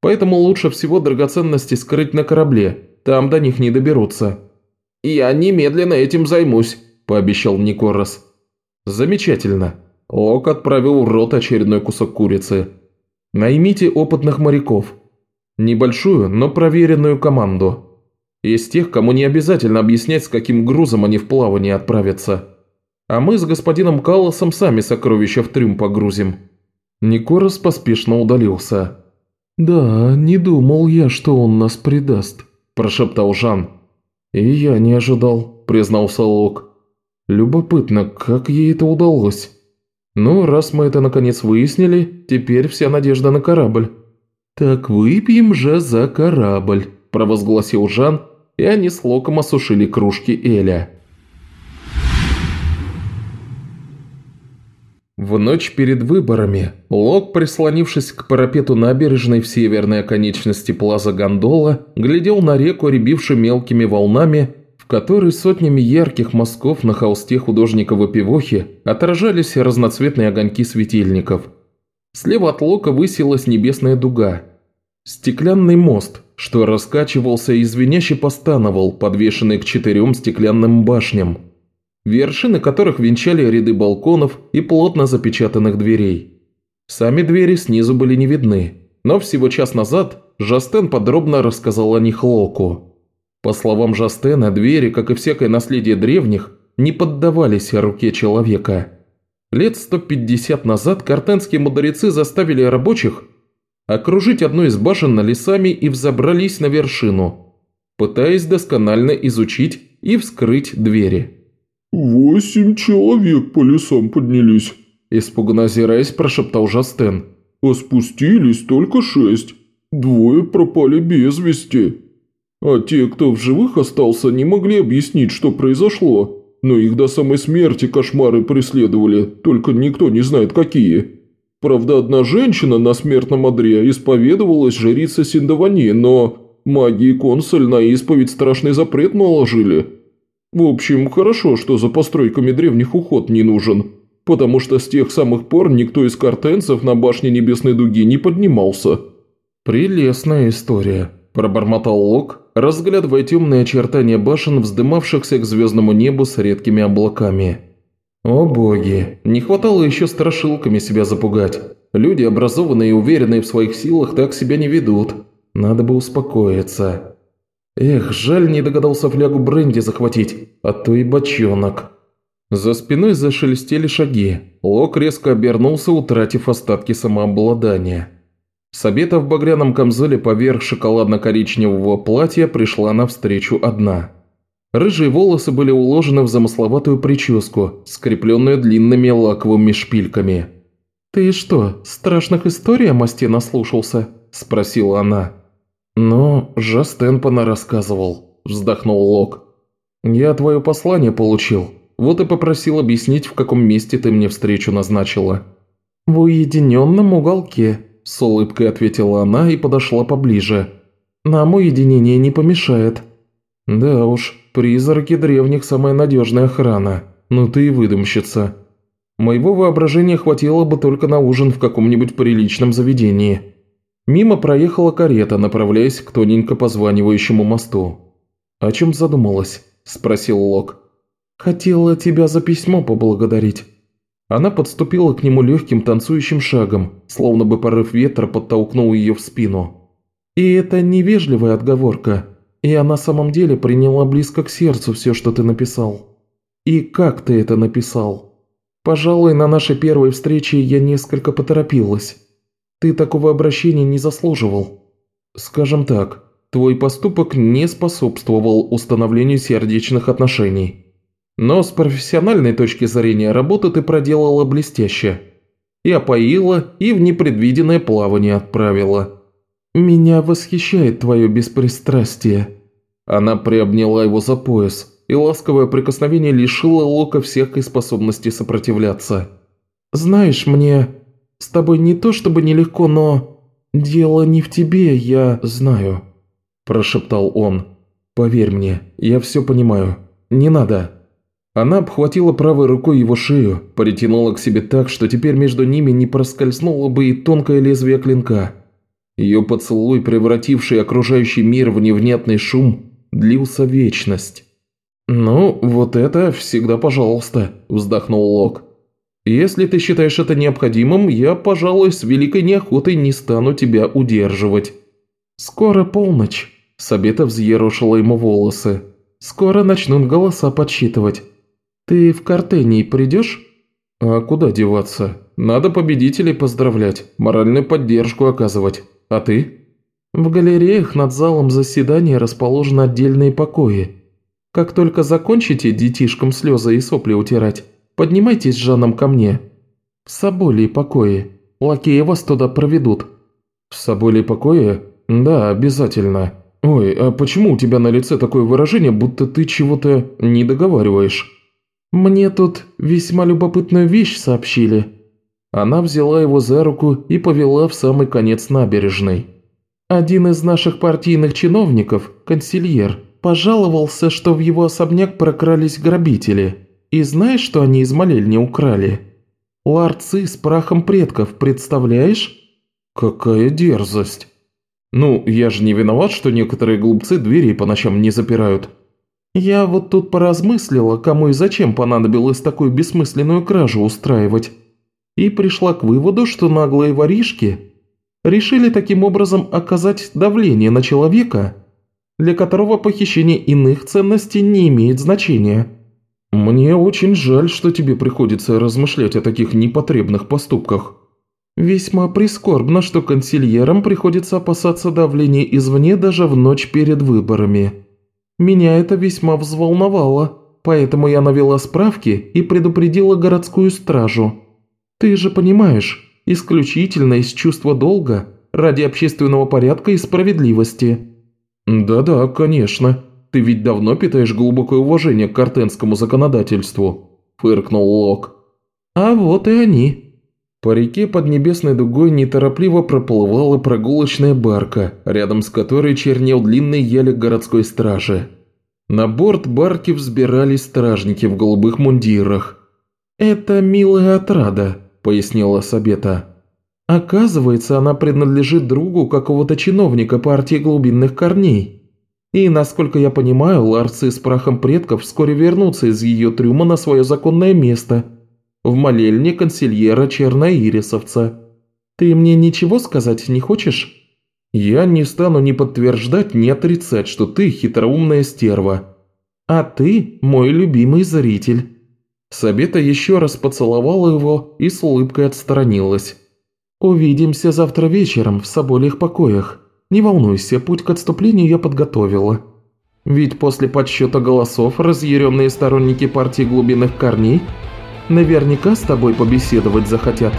Поэтому лучше всего драгоценности скрыть на корабле, там до них не доберутся». «Я немедленно этим займусь», – пообещал Никорос. «Замечательно». Лок отправил в рот очередной кусок курицы. «Наймите опытных моряков. Небольшую, но проверенную команду. Из тех, кому не обязательно объяснять, с каким грузом они в плавание отправятся. А мы с господином Калласом сами сокровища в трюм погрузим». Никорос поспешно удалился. «Да, не думал я, что он нас предаст», – прошептал Жан. «И я не ожидал», – признался Лок. «Любопытно, как ей это удалось?» «Ну, раз мы это наконец выяснили, теперь вся надежда на корабль». «Так выпьем же за корабль», – провозгласил Жан, и они с Локом осушили кружки Эля. В ночь перед выборами Лок, прислонившись к парапету набережной в северной оконечности Плаза Гондола, глядел на реку, рябившую мелкими волнами, в которой сотнями ярких мазков на холсте художника Вопивохи отражались разноцветные огоньки светильников. Слева от Лока высилась небесная дуга. Стеклянный мост, что раскачивался и звеняще постановал, подвешенный к четырем стеклянным башням – вершины которых венчали ряды балконов и плотно запечатанных дверей. Сами двери снизу были не видны, но всего час назад Жастен подробно рассказал о них Локу. По словам Жастена, двери, как и всякое наследие древних, не поддавались руке человека. Лет 150 назад картенские мудрецы заставили рабочих окружить одну из башен лесами и взобрались на вершину, пытаясь досконально изучить и вскрыть двери. «Восемь человек по лесам поднялись», – испуганно озираясь, прошептал Жастен. «А спустились только шесть. Двое пропали без вести. А те, кто в живых остался, не могли объяснить, что произошло. Но их до самой смерти кошмары преследовали, только никто не знает какие. Правда, одна женщина на смертном одре исповедовалась жрица Синдавани, но маги и консуль на исповедь страшный запрет наложили». В общем, хорошо, что за постройками древних уход не нужен, потому что с тех самых пор никто из картенцев на башне Небесной Дуги не поднимался». «Прелестная история», – пробормотал Лок, разглядывая темные очертания башен, вздымавшихся к звездному небу с редкими облаками. «О боги, не хватало еще страшилками себя запугать. Люди, образованные и уверенные в своих силах, так себя не ведут. Надо бы успокоиться». Эх, жаль, не догадался флягу бренди захватить, а то и бочонок. За спиной зашелестели шаги. Лок резко обернулся, утратив остатки самообладания. Сабета в багряном камзоле поверх шоколадно-коричневого платья пришла навстречу одна. Рыжие волосы были уложены в замысловатую прическу, скрепленную длинными лаковыми шпильками. «Ты что, страшных историй о мосте наслушался?» – спросила она. «Ну, Жастен рассказывал», – вздохнул Лок. «Я твое послание получил, вот и попросил объяснить, в каком месте ты мне встречу назначила». «В уединенном уголке», – с улыбкой ответила она и подошла поближе. «Нам уединение не помешает». «Да уж, призраки древних – самая надежная охрана. Ну ты и выдумщица». Моего воображения хватило бы только на ужин в каком-нибудь приличном заведении. Мимо проехала карета, направляясь к тоненько позванивающему мосту. «О чем задумалась?» – спросил Лок. «Хотела тебя за письмо поблагодарить». Она подступила к нему легким танцующим шагом, словно бы порыв ветра подтолкнул ее в спину. «И это невежливая отговорка, и на самом деле приняла близко к сердцу все, что ты написал. И как ты это написал?» Пожалуй, на нашей первой встрече я несколько поторопилась. Ты такого обращения не заслуживал. Скажем так, твой поступок не способствовал установлению сердечных отношений. Но с профессиональной точки зрения работы ты проделала блестяще. И опоила, и в непредвиденное плавание отправила. Меня восхищает твое беспристрастие. Она приобняла его за пояс, и ласковое прикосновение лишило Лока всякой способности сопротивляться. «Знаешь, мне с тобой не то чтобы нелегко, но дело не в тебе, я знаю», – прошептал он. «Поверь мне, я все понимаю. Не надо». Она обхватила правой рукой его шею, притянула к себе так, что теперь между ними не проскользнуло бы и тонкое лезвие клинка. Ее поцелуй, превративший окружающий мир в невнятный шум, длился вечность. «Ну, вот это всегда пожалуйста», – вздохнул Лок. «Если ты считаешь это необходимым, я, пожалуй, с великой неохотой не стану тебя удерживать». «Скоро полночь», – Сабета взъерошила ему волосы. «Скоро начнут голоса подсчитывать. Ты в Картении придешь?» «А куда деваться? Надо победителей поздравлять, моральную поддержку оказывать. А ты?» «В галереях над залом заседания расположены отдельные покои. Как только закончите детишкам слезы и сопли утирать, поднимайтесь с Жаном ко мне. В Соболе покое. Лакеи вас туда проведут». «В Соболе покое? Да, обязательно. Ой, а почему у тебя на лице такое выражение, будто ты чего-то не договариваешь?» «Мне тут весьма любопытную вещь сообщили». Она взяла его за руку и повела в самый конец набережной. «Один из наших партийных чиновников, консильер, Пожаловался, что в его особняк прокрались грабители. И знаешь, что они из молельни украли? Ларцы с прахом предков, представляешь? Какая дерзость. Ну, я же не виноват, что некоторые глупцы двери по ночам не запирают. Я вот тут поразмыслила, кому и зачем понадобилось такую бессмысленную кражу устраивать. И пришла к выводу, что наглые воришки решили таким образом оказать давление на человека, для которого похищение иных ценностей не имеет значения. Мне очень жаль, что тебе приходится размышлять о таких непотребных поступках. Весьма прискорбно, что консильерам приходится опасаться давления извне даже в ночь перед выборами. Меня это весьма взволновало, поэтому я навела справки и предупредила городскую стражу. Ты же понимаешь, исключительно из чувства долга, ради общественного порядка и справедливости. «Да-да, конечно. Ты ведь давно питаешь глубокое уважение к картенскому законодательству», – фыркнул Лок. «А вот и они». По реке под небесной дугой неторопливо проплывала прогулочная барка, рядом с которой чернел длинный ялик городской стражи. На борт барки взбирались стражники в голубых мундирах. «Это милая отрада», – пояснила Сабета. Оказывается, она принадлежит другу какого-то чиновника партии глубинных корней. И, насколько я понимаю, ларцы с прахом предков вскоре вернутся из ее трюма на свое законное место – в молельне консильера Черноирисовца. Ты мне ничего сказать не хочешь? Я не стану ни подтверждать, ни отрицать, что ты хитроумная стерва. А ты мой любимый зритель. Сабета еще раз поцеловала его и с улыбкой отстранилась. «Увидимся завтра вечером в Соболих покоях. Не волнуйся, путь к отступлению я подготовила. Ведь после подсчета голосов разъяренные сторонники партии глубинных корней наверняка с тобой побеседовать захотят».